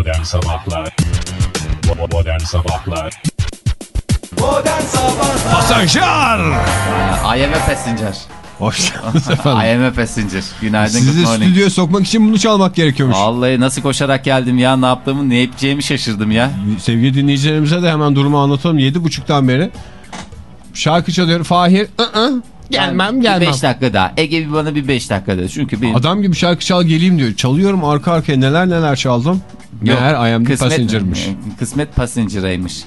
Modern Sabahlar Modern Sabahlar Modern Sabahlar Pasajlar. IMF Passenger. Hoş geldiniz efendim. IMF Passenger. Günaydın. Sizi good morning. stüdyoya sokmak için bunu çalmak gerekiyormuş. Vallahi nasıl koşarak geldim ya ne yaptığımı ne yapacağımı şaşırdım ya. Sevgili dinleyicilerimize de hemen durumu anlatalım. 7.30'dan beri şarkı çalıyor. Fahir ı -ı, gelmem gelmem. 5 dakika daha. Ege bir bana bir 5 dakika daha. Çünkü benim Adam gibi şarkı çal geleyim diyor. Çalıyorum arka arkaya neler neler çaldım. Yok, Meğer I am the kısmet- passenger'mış. e, Kısmet passenger'aymış.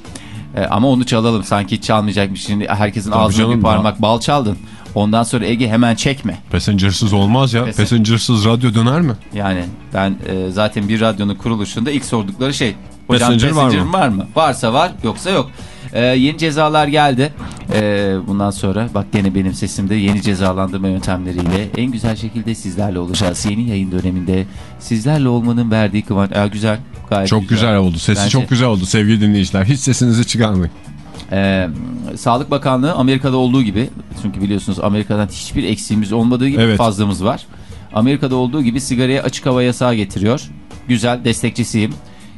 E, ama onu çalalım sanki hiç çalmayacakmış. Şimdi herkesin ağzına canım, bir parmak bal çaldın. Ondan sonra Ege hemen çekme. Passenger'sız olmaz ya. Passen- Passenger'sız radyo döner mi? Yani ben e, zaten bir radyonun kuruluşunda ilk sordukları şey. Hocam Passenger var passenger mı? var mı? Varsa var yoksa yok. E, yeni cezalar geldi. E, bundan sonra bak gene benim sesimde yeni cezalandırma yöntemleriyle en güzel şekilde sizlerle olacağız. Yeni yayın döneminde sizlerle olmanın verdiği kıvanç. Aa, güzel. Gayet Çok güzel oldu. Sesi Bence- çok güzel oldu sevgili dinleyiciler. Hiç sesinizi çıkarmayın. Ee, Sağlık Bakanlığı Amerika'da olduğu gibi çünkü biliyorsunuz Amerika'dan hiçbir eksiğimiz olmadığı gibi Evet. fazlamız var. Amerika'da olduğu gibi sigaraya açık hava yasağı getiriyor. Güzel destekçisiyim.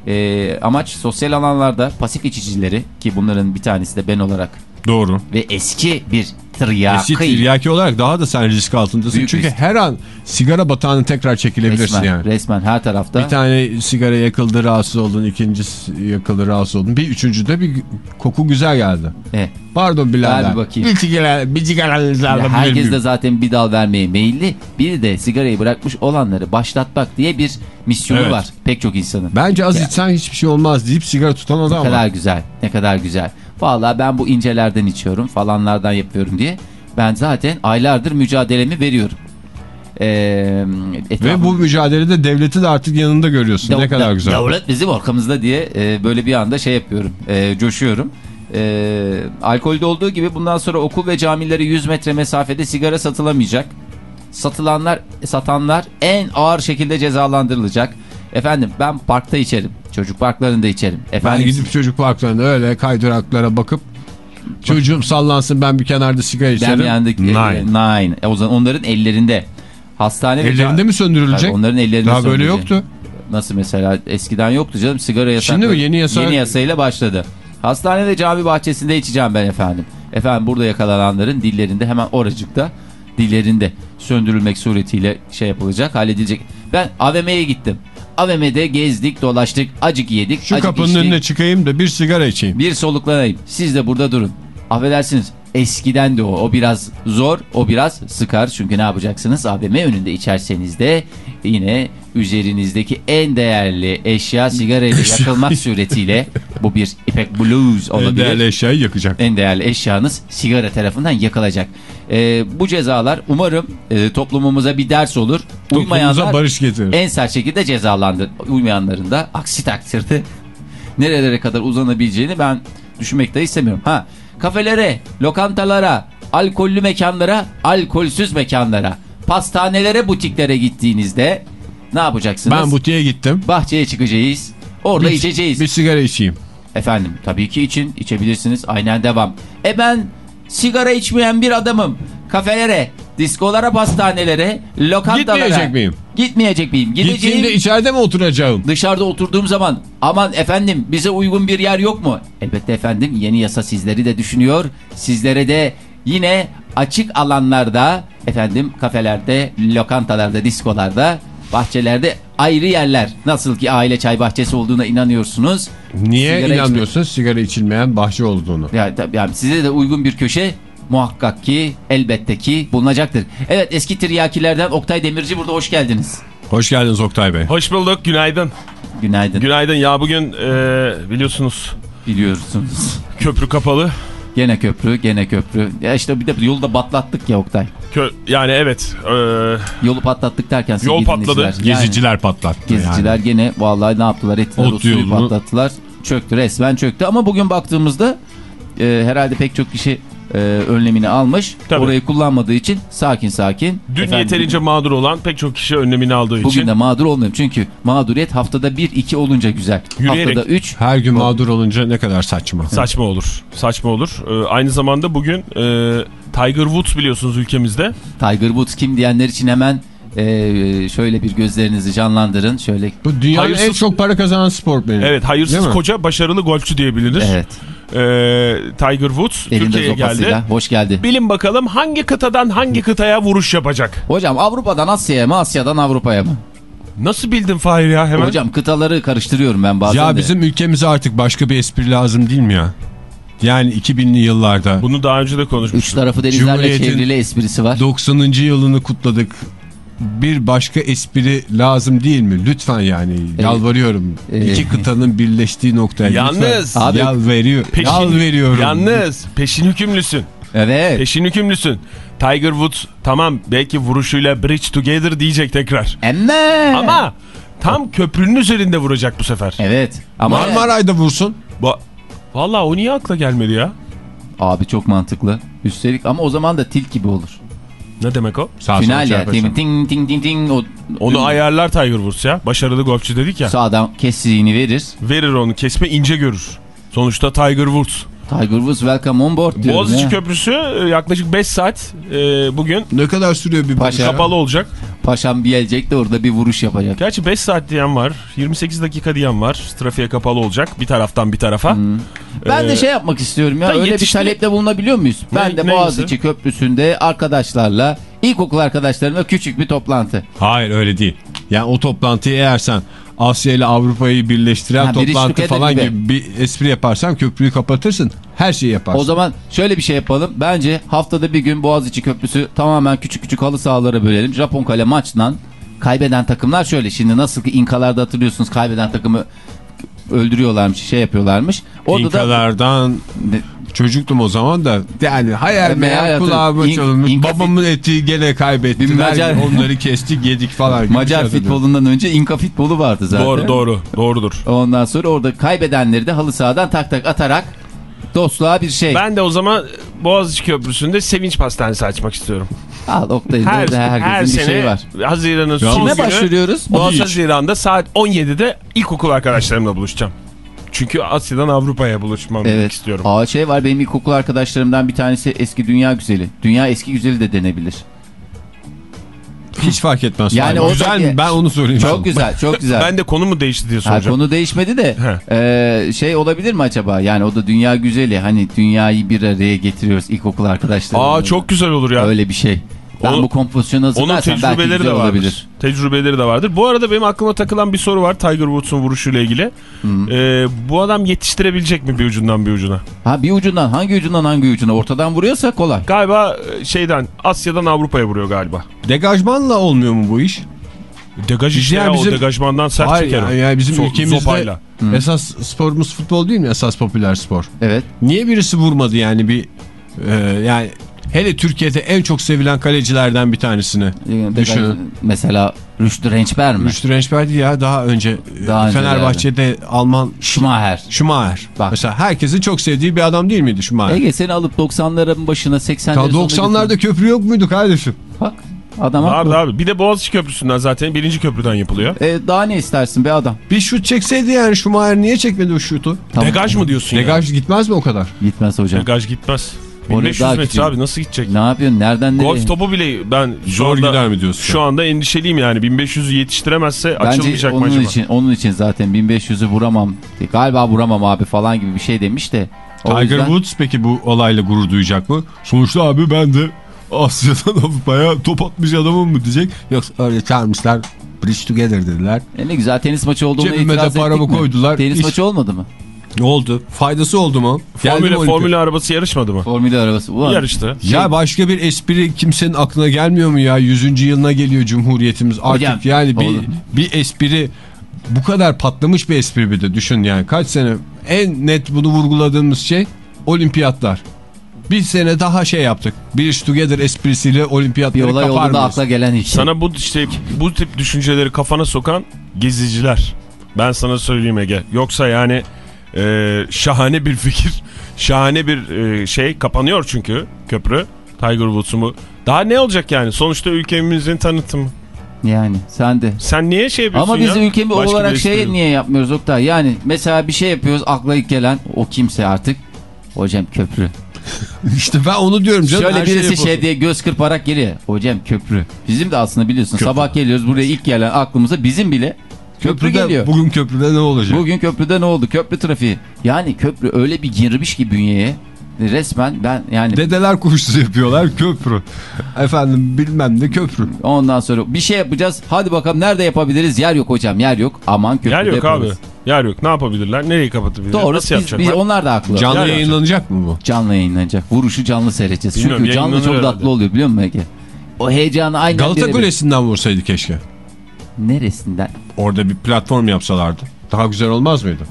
Ee, amaç sosyal alanlarda pasif içicileri ki bunların bir tanesi de ben olarak Doğru. ve eski bir tiryaki. Eski tiryaki olarak daha da sen risk altındasın. Büyük Çünkü risk. her an sigara batağını tekrar çekilebilirsin resmen, yani. resmen her tarafta. Bir tane sigara yakıldı rahatsız oldun, ikincisi yakıldı rahatsız oldun. Bir üçüncü de bir koku güzel geldi. Evet. Pardon birader. Bir bakayım. Bir sigara, bir sigaranızı alabilir herkes miyim? de zaten bir dal vermeye meyilli. Bir de sigarayı bırakmış olanları başlatmak diye bir misyonu Evet. var pek çok insanın. Bence az Ya. içsen hiçbir şey olmaz deyip sigara tutan adam Ne var. kadar güzel, ne kadar güzel. Vallahi ben bu incelerden içiyorum, falanlardan yapıyorum diye. Ben zaten aylardır mücadelemi veriyorum. Ee, Ve bu mücadelede devleti de artık yanında görüyorsun. ne kadar güzel. Devlet bizim arkamızda diye e, böyle bir anda şey yapıyorum, e, coşuyorum. E, alkolde olduğu gibi bundan sonra okul ve camilere 100 metre mesafede sigara satılamayacak. Satılanlar, satanlar en ağır şekilde cezalandırılacak. Efendim ben parkta içerim. Çocuk parklarında içerim. Ben Efendim gidip çocuk parklarında öyle kaydıraklara bakıp çocuğum sallansın ben bir kenarda sigara içerim. Ben yandık. Nine. Nine. E, o zaman onların ellerinde. Hastane Ellerinde mi söndürülecek? Tabii onların ellerinde Daha böyle yoktu. Nasıl mesela eskiden yoktu canım sigara yasakları. Şimdi mi? Yeni yasa- Yeni yasayla başladı. Hastane ve cami bahçesinde içeceğim ben efendim. Efendim burada yakalananların dillerinde hemen oracıkta dillerinde söndürülmek suretiyle şey yapılacak halledilecek. Ben AVM'ye gittim. AVM'de gezdik dolaştık acık yedik Şu acık kapının içtik. önüne çıkayım da bir sigara içeyim. Bir soluklanayım. Siz de burada durun. Affedersiniz. Eskiden de o. O biraz zor. O biraz sıkar. Çünkü ne yapacaksınız? AVM önünde içerseniz de yine üzerinizdeki en değerli eşya sigarayla yakılmak suretiyle bu bir ipek blues En olabilir. değerli eşyayı yakacak. En değerli eşyanız sigara tarafından yakılacak. Ee, bu cezalar umarım e, toplumumuza bir ders olur. Uymayanlar barış getirir. en sert şekilde cezalandır. Uymayanların da aksi takdirde nerelere kadar uzanabileceğini ben düşünmek de istemiyorum. Ha, kafelere, lokantalara, alkollü mekanlara, alkolsüz mekanlara, pastanelere, butiklere gittiğinizde ne yapacaksınız? Ben butiğe gittim. Bahçeye çıkacağız. Orada Bir- içeceğiz. Bir sigara içeyim. Efendim tabii ki için içebilirsiniz. Aynen devam. E ben sigara içmeyen bir adamım. Kafelere, diskolara, pastanelere, lokantalara. Gitmeyecek miyim? Gitmeyecek miyim? Gideceğim. Gittiğimde içeride mi oturacağım? Dışarıda oturduğum zaman aman efendim bize uygun bir yer yok mu? Elbette efendim yeni yasa sizleri de düşünüyor. Sizlere de yine açık alanlarda efendim kafelerde, lokantalarda, diskolarda, bahçelerde ayrı yerler. Nasıl ki aile çay bahçesi olduğuna inanıyorsunuz. Niye Sigara inanmıyorsun sigara içilmeyen bahçe olduğunu? Ya, tabii yani size de uygun bir köşe muhakkak ki elbette ki bulunacaktır. Evet eski tiryakilerden Oktay Demirci burada hoş geldiniz. Hoş geldiniz Oktay Bey. Hoş bulduk, günaydın. Günaydın. Günaydın ya bugün e, biliyorsunuz Biliyorsunuz. köprü kapalı. Gene köprü, gene köprü. Ya işte bir de yolu da patlattık ya Oktay. Kö yani evet, e, Yolu patlattık derken Yol patladı. dinleyiciler, yani Geziciler patlattı. geziciler yani. gene vallahi ne yaptılar ettiler Ot o suyu yolunu- patlattılar. Çöktü resmen çöktü ama bugün baktığımızda e, herhalde pek çok kişi e, önlemini almış. Tabii. Orayı kullanmadığı için sakin sakin. dün Efendim, yeterince mağdur olan pek çok kişi önlemini aldığı Bugün için de mağdur olmuyorum çünkü mağduriyet haftada 1-2 olunca güzel. Yürüyerek. Haftada 3 Her gün mağdur olunca ne kadar saçma. saçma olur. Saçma olur. E, aynı zamanda bugün e, Tiger Woods biliyorsunuz ülkemizde. Tiger Woods kim diyenler için hemen Ee, şöyle bir gözlerinizi canlandırın. Şöyle Bu dünyanın en Hayırsız- çok para kazanan spor benim. Evet hayırsız koca başarılı golfçü diyebilir. evet. Ee, Tiger Woods Türkiye'ye geldi. Hoş geldi. Bilin bakalım hangi kıtadan hangi kıtaya vuruş yapacak? Hocam Avrupa'dan Asya'ya mı Asya'dan Avrupa'ya mı? Nasıl bildin Fahir ya hemen? Hocam kıtaları karıştırıyorum ben bazen Ya de. bizim ülkemize artık başka bir espri lazım değil mi ya? Yani 2000'li yıllarda Bunu daha önce de Üç konuşmuştuk. tarafı denizlerle çevrili esprisi var. 90. yılını kutladık. Bir başka espri lazım değil mi? Lütfen yani yalvarıyorum. Ee, İki kıtanın birleştiği noktaya. Yalnız-. Abi- Yalveriyor. Peşin- Yalveriyorum. Yalnız peşin hükümlüsün. Evet. Peşin hükümlüsün. Tiger Woods tamam belki vuruşuyla bridge together diyecek tekrar. Emme. Ama tam köprünün üzerinde vuracak bu sefer. Evet. Ama Marmaray'da vursun. Ba Vallahi o niye akla gelmedi ya? abi çok mantıklı. Üstelik ama o zaman da tilt gibi olur. Ne demek o? Sağ Final ya. Ting ting ting ting ting. O, Onu ayarlar Tiger Woods ya. Başarılı golfçü dedik ya. Sağdan kestiğini verir. Verir onu kesme ince görür. Sonuçta Tiger Woods. Tiger Woods welcome on board diyorum Boğaziçi ya. Köprüsü e, yaklaşık 5 saat e, bugün Ne kadar sürüyor bir Paşa. kapalı olacak. Paşam bir gelecek de orada bir vuruş yapacak. Gerçi 5 saat diyen var. 28 dakika diyen var. Trafiğe kapalı olacak. Bir taraftan bir tarafa. Ben de Ee, şey yapmak istiyorum ya. ben Öyle yetiştir- bir talepte bulunabiliyor muyuz? Ne- ben de Boğaziçi Köprüsü'nde arkadaşlarla, ilkokul arkadaşlarımla küçük bir toplantı. Hayır öyle değil. Yani o toplantıyı eğer sen Asya ile Avrupa'yı birleştiren Ha, toplantı falan gibi. gibi. bir espri yaparsan köprüyü kapatırsın. Her şeyi yaparsın. O zaman şöyle bir şey yapalım. Bence haftada bir gün Boğaziçi Köprüsü tamamen küçük küçük halı sahalara bölelim. Japon kale maçtan kaybeden takımlar şöyle. Şimdi nasıl ki İnkalarda hatırlıyorsunuz kaybeden takımı öldürüyorlarmış, şey yapıyorlarmış. Orada da İnkalardan Ne- çocuktum o zaman da yani hayal meyal kulağıma İn- çalınmış. İnka- Babamın eti gene kaybettiler. Macar- Onları kestik yedik falan. Macar şey futbolundan önce İnka futbolu vardı zaten. Doğru doğru doğrudur. Ondan sonra orada kaybedenleri de halı sahadan tak tak atarak dostluğa bir şey. Ben de o zaman Boğaziçi Köprüsü'nde sevinç pastanesi açmak istiyorum. Al Oktay'ın Her, herkesin her bir sene şeyi var. Haziran'ın son günü başvuruyoruz? 30 Boğaziçi. Haziran'da saat 17'de ilkokul arkadaşlarımla buluşacağım. Çünkü Asya'dan Avrupa'ya buluşmam Evet. istiyorum. Aa şey var benim ilkokul arkadaşlarımdan bir tanesi eski dünya güzeli. Dünya eski güzeli de denebilir. Hiç fark etmez. Yani o güzel mi? Ben onu sana. Çok güzel, çok güzel. Ben de konu mu değişti diye Ha, soracağım. konu değişmedi de e, şey olabilir mi acaba? Yani o da dünya güzeli. Hani dünyayı bir araya getiriyoruz ilkokul arkadaşlarımla. Aa çok güzel olur ya. Öyle bir şey. Ben Onun- bu kompozisyonu hazırlarsam belki tecrübeleri güzel de vardır. olabilir. Tecrübeleri de vardır. Bu arada benim aklıma takılan bir soru var Tiger Woods'un vuruşuyla ilgili. Ee, bu adam yetiştirebilecek mi bir ucundan bir ucuna? Ha bir ucundan hangi ucundan hangi ucuna ortadan vuruyorsa kolay. Galiba e, şeyden Asya'dan Avrupa'ya vuruyor galiba. Degajmanla olmuyor mu bu iş? Degaj işte Yani ya, bizim- o degajmandan sert Hayır çeker yani, yani bizim So- ülkemizde sopayla. esas sporumuz futbol değil mi? Esas popüler spor. Evet. Niye birisi vurmadı yani bir e, yani hele Türkiye'de en çok sevilen kalecilerden bir tanesini Degaj- düşünün. Mesela Rüştü Rençber mi? Rüştü Rençber değil ya daha önce e, Daha önce Fenerbahçe'de Alman Schumacher. Schumacher. Bak. Mesela herkesin çok sevdiği bir adam değil miydi Schumacher? Ege seni alıp 90'ların başına 80'lerin Ta 90'larda köprü yok muydu kardeşim? Bak adam Vardı haklı. abi. Bir de Boğaziçi Köprüsü'nden zaten birinci köprüden yapılıyor. E, daha ne istersin be adam? Bir şut çekseydi yani Schumacher niye çekmedi o şutu? Tamam. Degaj mı diyorsun ya? Degaj gitmez mi o kadar? Gitmez hocam. Degaj gitmez. Oraya 1500 daha metre abi nasıl gidecek? Ne yapıyorsun? Nereden nereye? Golf topu bile ben şu Zor anda, gider mi diyorsun? Şu anda endişeliyim yani. 1500'ü yetiştiremezse Bence açılmayacak mı onun acaba? için onun için zaten 1500'ü vuramam. Galiba vuramam abi falan gibi bir şey demiş de. O Tiger yüzden- Woods peki bu olayla gurur duyacak mı? Sonuçta abi ben de Asya'dan Avrupa'ya top atmış adamım mı diyecek. Yoksa öyle çağırmışlar. Bridge together dediler. E ne güzel tenis maçı olduğunu Cebime itiraz ettik mi? koydular. Tenis İş- maçı olmadı mı? Ne oldu? Faydası oldu mu? Formüle, formüle arabası yarışmadı mı? Formülü arabası. Ulan, Yarıştı. Ya başka bir espri kimsenin aklına gelmiyor mu ya? 100. yılına geliyor Cumhuriyetimiz. Artık Hocam, yani bir, oldu. bir espri bu kadar patlamış bir espri bir de düşün yani. Kaç sene en net bunu vurguladığımız şey olimpiyatlar. Bir sene daha şey yaptık. Bridge Together esprisiyle bir olimpiyatları olay kapar olduğunda mıyız? akla gelen hiç. şey. Sana bu işte bu tip düşünceleri kafana sokan geziciler. Ben sana söyleyeyim Ege. Yoksa yani e, şahane bir fikir, şahane bir e, şey kapanıyor çünkü köprü. Tiger Woods'u mu? Daha ne olacak yani? Sonuçta ülkemizin tanıtımı. Yani sen de. Sen niye şey yapıyorsun Ama biz ya? ülkemiz Başka olarak şey niye yapmıyoruz Oktay? Yani mesela bir şey yapıyoruz akla ilk gelen o kimse artık. Hocam köprü. İşte ben onu diyorum canım. Şöyle şey birisi yapılsın. şey diye göz kırparak geliyor. Hocam köprü. Bizim de aslında biliyorsun Köprü. sabah geliyoruz buraya ilk gelen aklımıza bizim bile köprü Köprüde, geliyor. Bugün köprüde ne olacak? Bugün köprüde ne oldu? Köprü trafiği. Yani köprü öyle bir girmiş ki bünyeye. Resmen ben yani Dedeler kuşusu yapıyorlar köprü. Efendim bilmem ne köprü. ondan sonra bir şey yapacağız. Hadi bakalım nerede yapabiliriz? Yer yok hocam yer yok. Aman köprüde Yer yok yaparız. abi. Yer yok. Ne yapabilirler? Nereyi kapatabilirler? Doğru. Nasıl Biz, yapacaklar? biz- onlar da haklı. Canlı Yani- yayınlanacak mı bu? Canlı yayınlanacak. Vuruşu canlı seyredeceğiz. Bilmiyorum, Çünkü canlı çok tatlı herhalde. oluyor biliyor musun Ege? O heyecanı aynen Galata. Kulesi'nden vursaydı keşke. Neresinden? Orada bir platform yapsalardı. Daha güzel olmaz mıydı?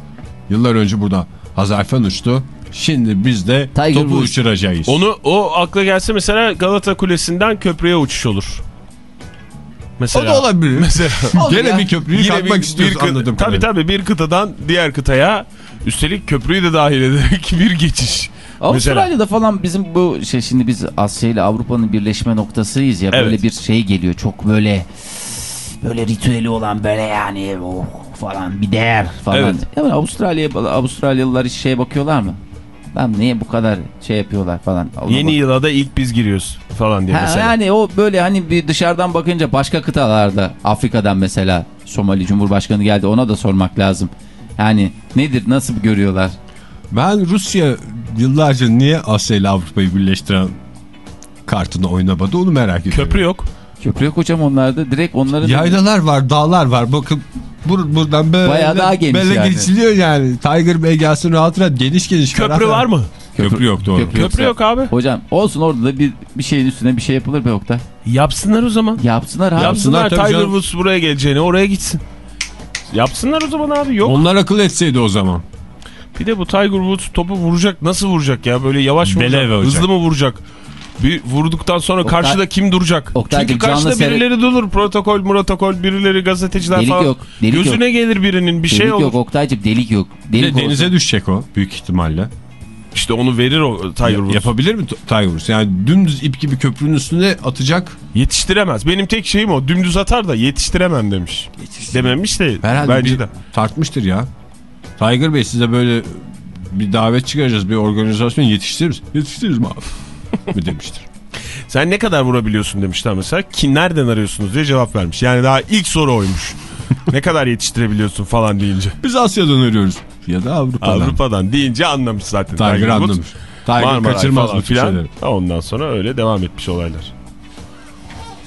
Yıllar önce burada Hazarfen uçtu. Şimdi biz de Tiger topu Woods. uçuracağız. Onu o akla gelse mesela Galata Kulesi'nden köprüye uçuş olur. O Mesela. da olabilir. Mesela. Gene ya. bir köprüyü bir- istiyoruz anladım. Tabii tabii bir kıtadan diğer kıtaya üstelik köprüyü de dahil ederek bir geçiş. Avustralya'da falan bizim bu şey şimdi biz Asya ile Avrupa'nın birleşme noktasıyız ya Evet. böyle bir şey geliyor çok böyle böyle ritüeli olan böyle yani oh falan bir değer falan. Evet. Ya ben Avustralya Avustralyalılar hiç şeye bakıyorlar mı? Ben niye bu kadar şey yapıyorlar falan. Ona Yeni bak- yıla da ilk biz giriyoruz falan diye Ha, mesela. yani o böyle hani bir dışarıdan bakınca başka kıtalarda Afrika'dan mesela Somali Cumhurbaşkanı geldi ona da sormak lazım. Yani nedir nasıl görüyorlar? Ben Rusya yıllarca niye Asya ile Avrupa'yı birleştiren kartını oynamadı onu merak ediyorum. Köprü yok. Köprü yok hocam onlarda direkt onların Yaylalar var, dağlar var. Bakın bur buradan böyle, Bayağı daha geniş böyle yani. geçiliyor yani. Tiger Bey gelsin rahat rahat geniş geniş. Köprü var mı? Köprü yok doğru. Köprü Köprü yok abi. Hocam olsun orada da bir, bir şeyin üstüne bir şey yapılır be Oktay. Yapsınlar o zaman. Yapsınlar abi. Yapsınlar tabii Tiger. Woods buraya geleceğine oraya gitsin. Yapsınlar o zaman abi yok. Onlar akıl etseydi o zaman. Bir de bu Tiger Woods topu vuracak nasıl vuracak ya böyle yavaş mı vuracak. hızlı mı vuracak? Bir vurduktan sonra Oktay- karşıda kim duracak? Oktaycığım, Çünkü karşıda birileri durur. Protokol, protokol, birileri gazeteciler Delik falan. yok, delik Gözüne gelir birinin bir Delik şey olur. yok Oktay'cım delik yok. Delik de denize düşecek o büyük ihtimalle. İşte onu verir o Tiger Woods. yapabilir mi Tiger Woods? Yani dümdüz ip gibi köprünün üstüne atacak. Yetiştiremez. Benim tek şeyim o. Dümdüz atar da yetiştiremem demiş. Dememiş de Herhalde bence de. tartmıştır ya. Tiger Bey size böyle bir davet çıkaracağız bir organizasyon yetiştirir misin? Yetiştiririz mi abi? Mi demiştir. Sen ne kadar vurabiliyorsun demişler mesela. Ki nereden arıyorsunuz diye cevap vermiş. Yani daha ilk soru oymuş. ne kadar yetiştirebiliyorsun falan deyince. Biz Asya'dan arıyoruz. Ya da Avrupa'dan. Avrupa'dan deyince anlamış zaten. Tiger Woods. anlamış. Tiger Marmaray kaçırmaz falan tür filan. Ondan sonra öyle devam etmiş olaylar.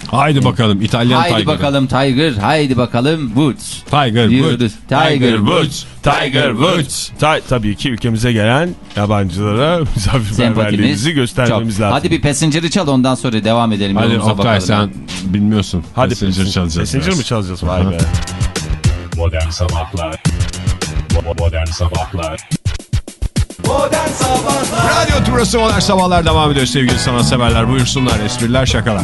Haydi bakalım İtalyan Haydi Tiger. bakalım Tiger, haydi bakalım Woods. Tiger. Woods. Tiger Woods. Tiger Woods. Ta tabii ki ülkemize gelen yabancılara misafirperverliğimizi göstermemiz çok. lazım. Hadi bir passenger'ı çal ondan sonra devam edelim. Hadi Oktay bakalım. sen bilmiyorsun. Hadi Passenger çalacağız. Passenger biraz. mi çalacağız? Vay be. Modern Sabahlar Modern Sabahlar Modern Sabahlar Radyo Turası Modern Sabahlar devam ediyor sevgili sanatseverler. Buyursunlar espriler şakalar.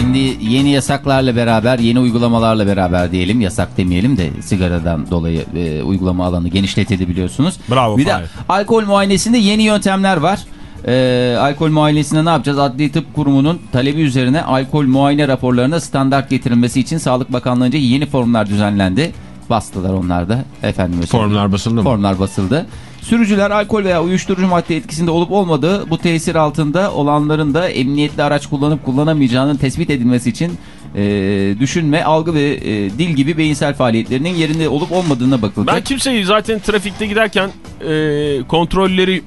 Şimdi yeni yasaklarla beraber, yeni uygulamalarla beraber diyelim. Yasak demeyelim de sigaradan dolayı e, uygulama alanı genişletildi biliyorsunuz. Bravo, Bir de alkol muayenesinde yeni yöntemler var. E, alkol muayenesinde ne yapacağız? Adli Tıp Kurumu'nun talebi üzerine alkol muayene raporlarına standart getirilmesi için Sağlık Bakanlığı'nca yeni formlar düzenlendi. Bastılar onlar da. Efendim Formlar basıldı mı? Formlar basıldı. Sürücüler alkol veya uyuşturucu madde etkisinde olup olmadığı bu tesir altında olanların da emniyetli araç kullanıp kullanamayacağının tespit edilmesi için e, düşünme, algı ve e, dil gibi beyinsel faaliyetlerinin yerinde olup olmadığına bakılacak. Ben kimseyi zaten trafikte giderken e, kontrolleri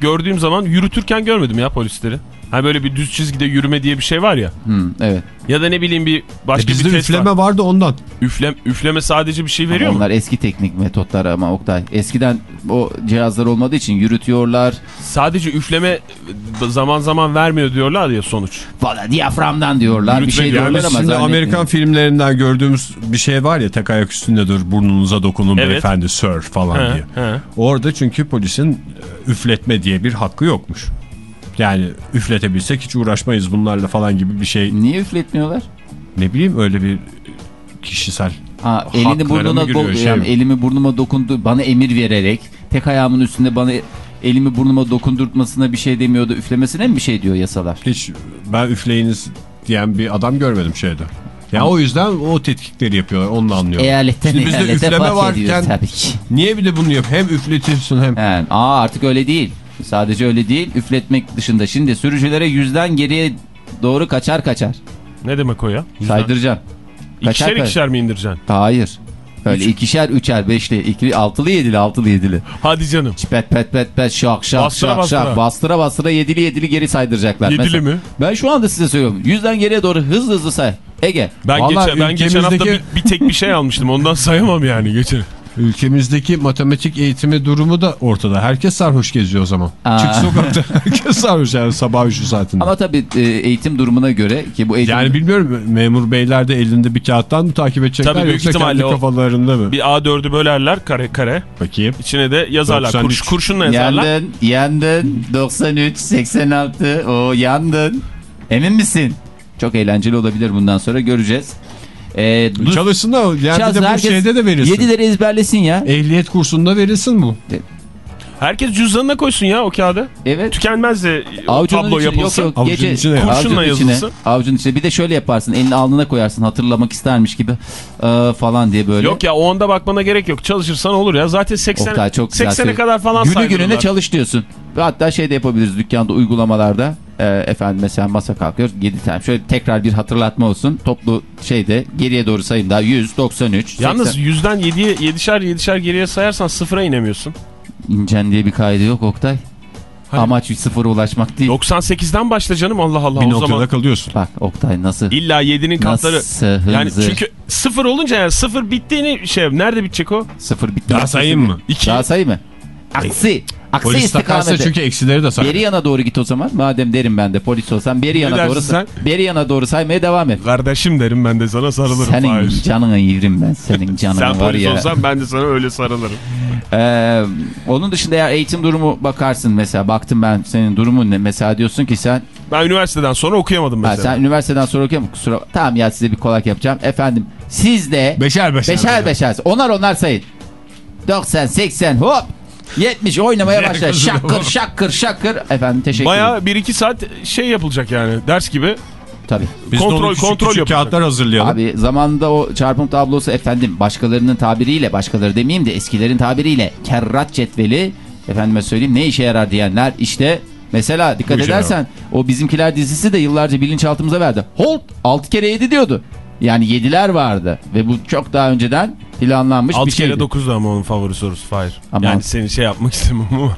gördüğüm zaman yürütürken görmedim ya polisleri. Hani böyle bir düz çizgide yürüme diye bir şey var ya. Hmm, evet. Ya da ne bileyim bir E başka bizde bir test üfleme var. vardı ondan. Üflem, üfleme sadece bir şey veriyor mu? Onlar eski teknik metotlar ama Oktay. Eskiden o cihazlar olmadığı için yürütüyorlar. Sadece üfleme e, zaman zaman vermiyor diyorlar ya sonuç. Valla diyaframdan diyorlar. bir Yürütmek şey yani diyorlar Biz ama şimdi. Amerikan filmlerinden gördüğümüz bir şey var ya tek ayak üstünde dur burnunuza dokunun Evet. beyefendi sir falan He, diye. he. Orada çünkü polisin e, üfletme diye bir hakkı yokmuş. Yani üfletebilsek hiç uğraşmayız bunlarla falan gibi bir şey. Niye üfletmiyorlar? Ne bileyim öyle bir kişisel Ha, elini burnuna giriyor, şey yani mi? elimi burnuma dokundu bana emir vererek tek ayağımın üstünde bana elimi burnuma dokundurtmasına bir şey demiyordu üflemesine mi bir şey diyor yasalar? hiç ben üfleyiniz diyen bir adam görmedim şeyde. Ya o yüzden o tetkikleri yapıyorlar onu anlıyorum. Eyaletten Şimdi bizde üfleme varken tabii ki. niye bir de bunu yap? Hem üfletiyorsun hem Yani, aa artık öyle değil. Sadece öyle değil üfletmek dışında. Şimdi sürücülere yüzden geriye doğru kaçar kaçar. Ne demek o ya? Saydıracağım. İkişer kaçar. ikişer mi indireceksin? Hayır. Öyle ikişer, üçer, beşli, ikili, altılı, yedili, altılı, yedili. Hadi canım. Pet pet pet pet şak şak Bastıra şak bastıra. şak bastıra bastıra yedili yedili geri saydıracaklar. Yedili Mesela- mi? Ben şu anda size söylüyorum. Yüzden geriye doğru hızlı hızlı say. Ege. Ben, Vallahi geçen, ben geçen hafta bir, bir tek bir şey almıştım. Ondan sayamam yani geçen. Ülkemizdeki matematik eğitimi durumu da ortada. Herkes sarhoş geziyor o zaman. Aa. Çık sokakta herkes sarhoş yani sabah 3 saatinde. Ama tabii e, eğitim durumuna göre ki bu eğitim... Yani bilmiyorum memur beyler de elinde bir kağıttan mı takip edecekler Tabii büyük yoksa ihtimalle kendi kafalarında mı? Bir A4'ü bölerler kare kare. Bakayım. İçine de yazarlar. 93. Kurş, kurşunla yazarlar. Yandın, yandın, 93, 86, o yandın. Emin misin? Çok eğlenceli olabilir bundan sonra göreceğiz. Ee, dur- Çalışsın da yani bir Çalsın, de bu herkes şeyde de verilsin. Yedileri ezberlesin ya. Ehliyet kursunda verilsin bu. Herkes cüzdanına koysun ya o kağıdı. Evet. Tükenmez de Avucunun tablo içine, yapılsın. Yok, yok, Avucun gece, içine. avucun Kurşunla içine, yazılsın. Avucun içine. Bir de şöyle yaparsın. Elini alnına koyarsın. Hatırlamak istermiş gibi e, falan diye böyle. Yok ya o anda bakmana gerek yok. Çalışırsan olur ya. Zaten 80 Oktay çok güzel 80'e söylüyor. kadar falan Günü gününe çalış diyorsun. Ve hatta şey de yapabiliriz dükkanda uygulamalarda. E, efendim mesela masa kalkıyor 7 tane. Şöyle tekrar bir hatırlatma olsun. Toplu şeyde geriye doğru sayın daha 100, 93, Yalnız 80. yüzden 7'ye 7'şer 7'şer geriye sayarsan sıfıra inemiyorsun. İncen diye bir kaydı yok Oktay. Hani- Amaç sıfıra ulaşmak değil. 98'den başla canım Allah Allah bir o noktada zaman. kalıyorsun. Bak Oktay nasıl İlla 7'nin katları. nasıl hızlı. Yani çünkü sıfır olunca yani sıfır bittiğini şey nerede bitecek o? sıfır bitti. Daha sayayım mı? İki. Daha sayayım mı? Aksi. Aksi Polis takarsa çünkü eksileri de sakar. Beri yana doğru git o zaman. Madem derim ben de polis olsam beri yana doğru sen? beri yana doğru saymaya devam et. Kardeşim derim ben de sana sarılırım. Senin Fahir. canına yerim ben senin canına Sen var polis ya. olsan ben de sana öyle sarılırım. Ee, onun dışında eğer eğitim durumu bakarsın mesela baktım ben senin durumun ne mesela diyorsun ki sen Ben üniversiteden sonra okuyamadım ha, mesela. sen üniversiteden sonra okuyamam kusura tamam ya size bir kolaylık yapacağım efendim siz de Beşer beşer. beşer beşer onar onar sayın 90 80 hop 70 oynamaya başla şakır şakır şakır efendim teşekkür ederim Baya 1-2 saat şey yapılacak yani ders gibi. tabii Biz de Kontrol- onu küçük kontrol küçük kağıtlar hazırlayalım. Abi zamanında o çarpım tablosu efendim başkalarının tabiriyle başkaları demeyeyim de eskilerin tabiriyle kerrat cetveli efendime söyleyeyim ne işe yarar diyenler işte mesela dikkat Bu edersen o bizimkiler dizisi de yıllarca bilinçaltımıza verdi. Holt 6 kere 7 diyordu. Yani 7'ler vardı ve bu çok daha önceden planlanmış 6 bir şeydi. kere 9 da ama onun favori sorusu Fahir. Ama- Yani seni şey yapmak istemem ama.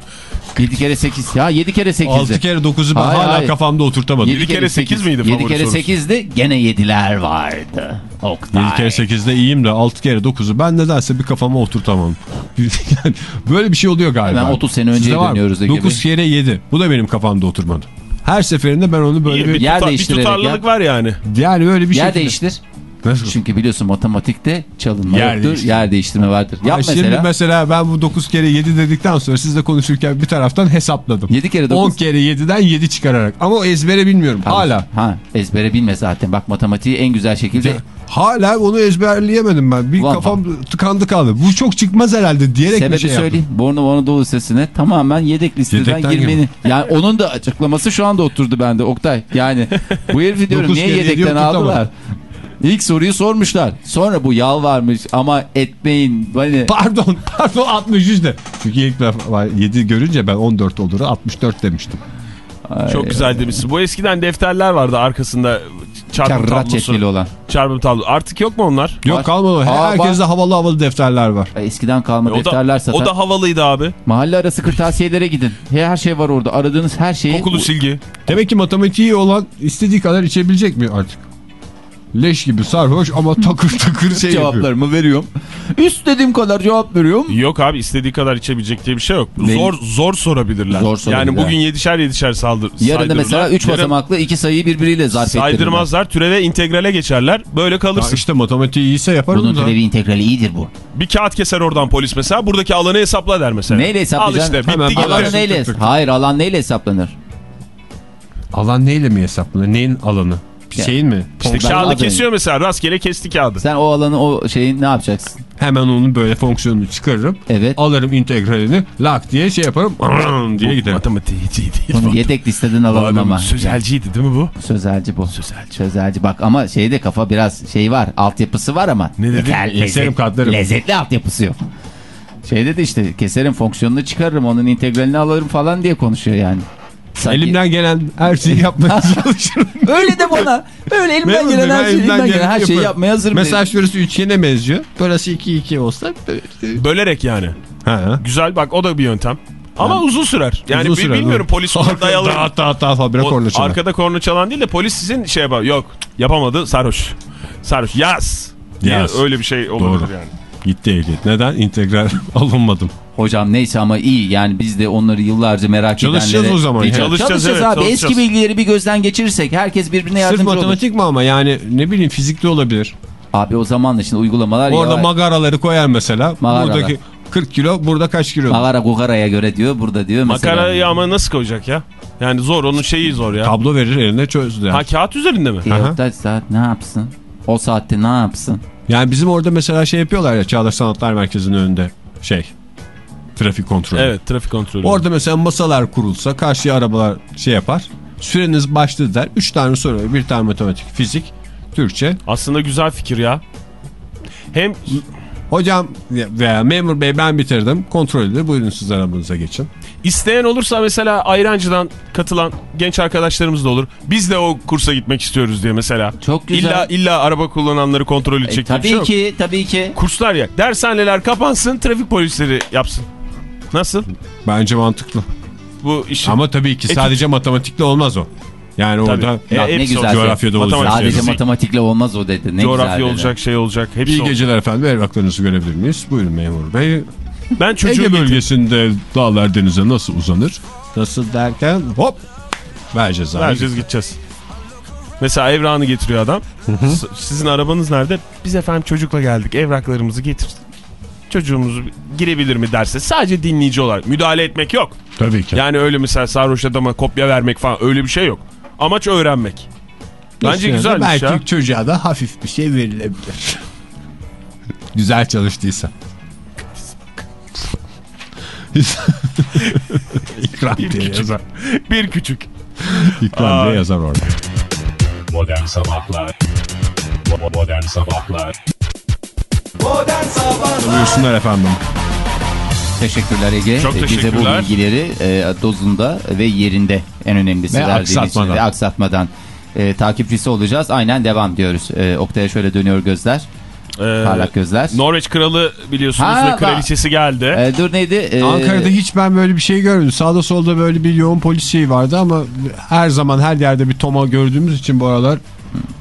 7 kere 8 ya 7 kere 8'di. 6 kere 9'u ben Hayır, hala hayır. kafamda oturtamadım. Yedi kere sekiz miydi 7 favori kere sorusu? 8'di gene 7'ler vardı. Oktay. 7 kere 8'de iyiyim de 6 kere 9'u ben nedense bir kafama oturtamam. Yani böyle bir şey oluyor galiba. Hemen 30 sene mı? dönüyoruz Ege 9 kere 7. Bu da benim kafamda oturmadı. Her seferinde ben onu böyle bir, bir... Yer tuta- bir değiştirerek tutarlılık ya. var yani. Yani böyle bir şey. Yer değiştir. Nasıl? Çünkü biliyorsun matematikte çalınma Yer yoktur, değiştirme. yer değiştirme vardır. Yap Ay, Şimdi mesela. mesela ben bu 9 kere 7 dedikten sonra sizle konuşurken bir taraftan hesapladım. 7 kere 9. 10 kere 7'den 7 çıkararak. Ama o ezbere bilmiyorum. Hala. Ha ezbere bilme zaten. Bak matematiği en güzel şekilde. Hala onu ezberleyemedim ben. Bir Vallahi. kafam tıkandı kaldı. Bu çok çıkmaz herhalde diyerek Sebebi bir şey söyleyeyim. yaptım. Bornova Anadolu Lisesi'ne tamamen yedek listeden Yedekten girmeni. Yani onun da açıklaması şu anda oturdu bende Oktay. Yani bu herifi diyorum niye yedekten aldılar? İlk soruyu sormuşlar. Sonra bu yalvarmış ama etmeyin. Hani Pardon pardon 63 de. Çünkü ilk defa 7 görünce ben 14 olur 64 demiştim. Çok güzel demişsin. Bu eskiden defterler vardı arkasında çarpım kerrat tablosu. olan. Çarpım tablo. Artık yok mu onlar? Yok Var. kalmadı. Aa, Herkeste havalı havalı defterler var. Eskiden kalma E, o, defterler da, satan. o da havalıydı abi. Mahalle arası kırtasiyelere gidin. Her şey var orada. Aradığınız her şeyi. Kokulu silgi. Demek ki matematiği olan istediği kadar içebilecek mi artık? Leş gibi sarhoş ama takır takır şey yapıyor. cevaplarımı veriyorum. İstediğim kadar cevap veriyorum. Yok abi istediği kadar içebilecek diye bir şey yok. Ne? Zor zor sorabilirler. Zor sorabilirler. Yani bugün yedişer yedişer saldır, Yarın da mesela 3 Yarın basamaklı iki sayıyı birbiriyle zarf ettirirler. Saydırmazlar. Türeve integrale geçerler. Böyle Ya kalırsın. işte matematiği iyiyse yaparım Bunun da. türevi integrali iyidir bu. Bir kağıt keser oradan polis mesela. Buradaki alanı hesapla der mesela. Neyle hesaplayacaksın? Al işte Hemen bitti. Alanı neyle? tık tık. Hayır alan neyle hesaplanır? Alan neyle mi hesaplanır? Neyin alanı? Şeyin mi? İşte Ben kağıdı kesiyor mesela. Rastgele kesti kağıdı. Sen o alanı o şeyi ne yapacaksın? Hemen onun böyle fonksiyonunu çıkarırım. Evet. Alırım integralini lak diye şey yaparım diye giderim. Matematiği değil. Bunu yedek listeden alalım ama. sözelciydi değil mi bu? Sözelci bu. Sözelci. Sözelci. Bak ama şeyde kafa biraz şey var. Altyapısı var ama. Ne dedi? Yeter- Keserim, katlarım. Lezzetli altyapısı yok. Şeyde de işte keserim fonksiyonunu çıkarırım onun integralini alırım falan diye konuşuyor yani. Sanki- Elimden gelen her şeyi yapmaya çalışırım. Öyle de bana. Öyle elimden Memur gelen her, ben şey, elimden elimden gelen her şeyi yapmaya hazırım. Mesela şurası üçgene benziyor. Burası 2-2 olsa. Bölerek yani. Ha. Güzel bak o da bir yöntem. Ama uzun sürer. Yani Uzun sürer, bilmiyorum polis ona dayalı. Dağıt habire O- korna çalar. Arkada korna çalan değil de polis sizin şey yapar. Yok yapamadı sarhoş. Sarhoş yaz. Yaz. öyle bir şey olabilir Doğru. yani. Gitti ehliyet. Neden? İntegral alınmadım. Hocam neyse ama iyi yani biz de onları yıllarca merak Çalışacağız edenlere... o zaman. Çalışacağız, Çalışacağız, çalışacağız evet, abi. çalışacağız. Eski bilgileri bir gözden geçirirsek herkes birbirine Sırf yardımcı olur. matematik mi ama yani ne bileyim fizikte olabilir. Abi o zamanla şimdi uygulamalar... Orada ya- magaraları koyar mesela. Magaralar. Buradaki 40 kilo burada kaç kilo? Magara gugaraya göre diyor burada diyor mesela. Makarayı ama nasıl koyacak ya? Yani zor onun şeyi zor ya. Tablo verir eline çözdü. Ha Yani. kağıt üzerinde mi? E, Aha. Oktay saat ne yapsın? O saatte ne yapsın? Yani bizim orada mesela şey yapıyorlar ya Çağdaş Sanatlar Merkezi'nin önünde şey trafik kontrolü. Evet trafik kontrolü. Orada mesela masalar kurulsa karşıya arabalar şey yapar. Süreniz başladı der. 3 tane soru bir tane matematik, fizik, Türkçe. Aslında güzel fikir ya. Hem Hocam veya memur bey ben bitirdim. Kontrol edilir. Buyurun siz arabanıza geçin. isteyen olursa mesela ayrancıdan katılan genç arkadaşlarımız da olur. Biz de o kursa gitmek istiyoruz diye mesela. Çok güzel. İlla, illa araba kullananları kontrol E, edecek bir tabii şey yok. ki tabii ki. Kurslar ya. Dershaneler kapansın, trafik polisleri yapsın. Nasıl? Bence mantıklı. Bu işin Ama tabii ki Etik. sadece matematikle olmaz o. Yani Tabii. orada E, Ya, ne güzel. Coğrafyada olacak. Matematik, Sadece fizik, matematikle olmaz o dedi. Ne coğrafya güzel dedi. olacak, şey olacak. Hepsi İyi olacak. geceler efendim. Evraklarınızı görebilir miyiz? Buyurun memur bey. Ben çocuğu Ege bölgesinde dağlar denize nasıl uzanır? Nasıl derken hop ver cezayı. Vereceğiz gideceğiz. Mesela evrağını getiriyor adam. Sizin arabanız nerede? Biz efendim çocukla geldik. Evraklarımızı getir. Çocuğumuz girebilir mi derse sadece dinleyici olarak müdahale etmek yok. Tabii ki. Yani öyle mesela sarhoş adama kopya vermek falan öyle bir şey yok. Amaç öğrenmek. Bence güzelmiş belki ya. çocuğa da hafif bir şey verilebilir. Güzel çalıştıysa. İkram Bir diye küçük. yazar. Bir küçük. İkram diye Ay. yazar orada. Modern Sabahlar Modern Sabahlar Modern Sabahlar Buyursunlar efendim. Teşekkürler Ege. Çok Ee, Bize bu teşekkürler. bilgileri e, dozunda ve yerinde en önemlisi Ve aksatmadan. ve aksatmadan e, takipçisi olacağız. Aynen devam diyoruz. E, Oktay'a şöyle dönüyor gözler. Ee, Parlak gözler. Norveç kralı biliyorsunuz Ha, ve kraliçesi geldi. E, dur neydi? E, Ankara'da hiç ben böyle bir şey görmedim. Sağda solda böyle bir yoğun polis şeyi vardı ama her zaman her yerde bir toma gördüğümüz için bu aralar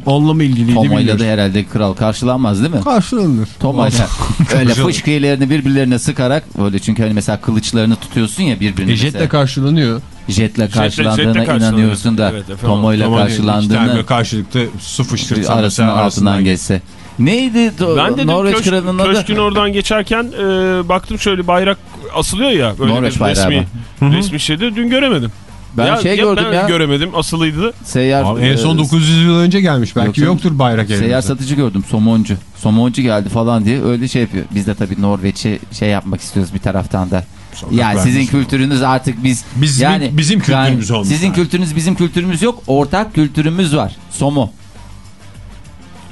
onunla mı ilgiliydi bilmiyoruz. da herhalde kral karşılanmaz değil mi? Karşılanır. Tomo'yla öyle Karşılanır. fışkıyelerini birbirlerine sıkarak böyle çünkü hani mesela kılıçlarını tutuyorsun ya birbirine. E, jetle karşılanıyor. jetle karşılandığına jetle karşılanıyor. inanıyorsun da Evet. Tomo'yla Ama iki karşılıklı su fışkırtsa arasından arasından geçse. Neydi Ben dedim Norveç köşk, kralının adı? köşkün oradan geçerken e, baktım şöyle bayrak asılıyor ya. Böyle Norveç bayrağı resmi, resmi şeyde dün göremedim. Ben Ya- şey ya gördüm ben ya. göremedim asılıydı. Seyyar, Abi en son e, 900 yıl önce gelmiş. Belki Yok yoktur bayrak Seyyar elimizde. satıcı gördüm somoncu. Somoncu geldi falan diye öyle şey yapıyor. Biz de tabii Norveç'i şey yapmak istiyoruz bir taraftan da. Sokak Yani sizin kültürünüz artık biz Bizim- yani bizim kültürümüz olmuş Sizin yani. kültürünüz bizim kültürümüz yok. Ortak kültürümüz var. Somo.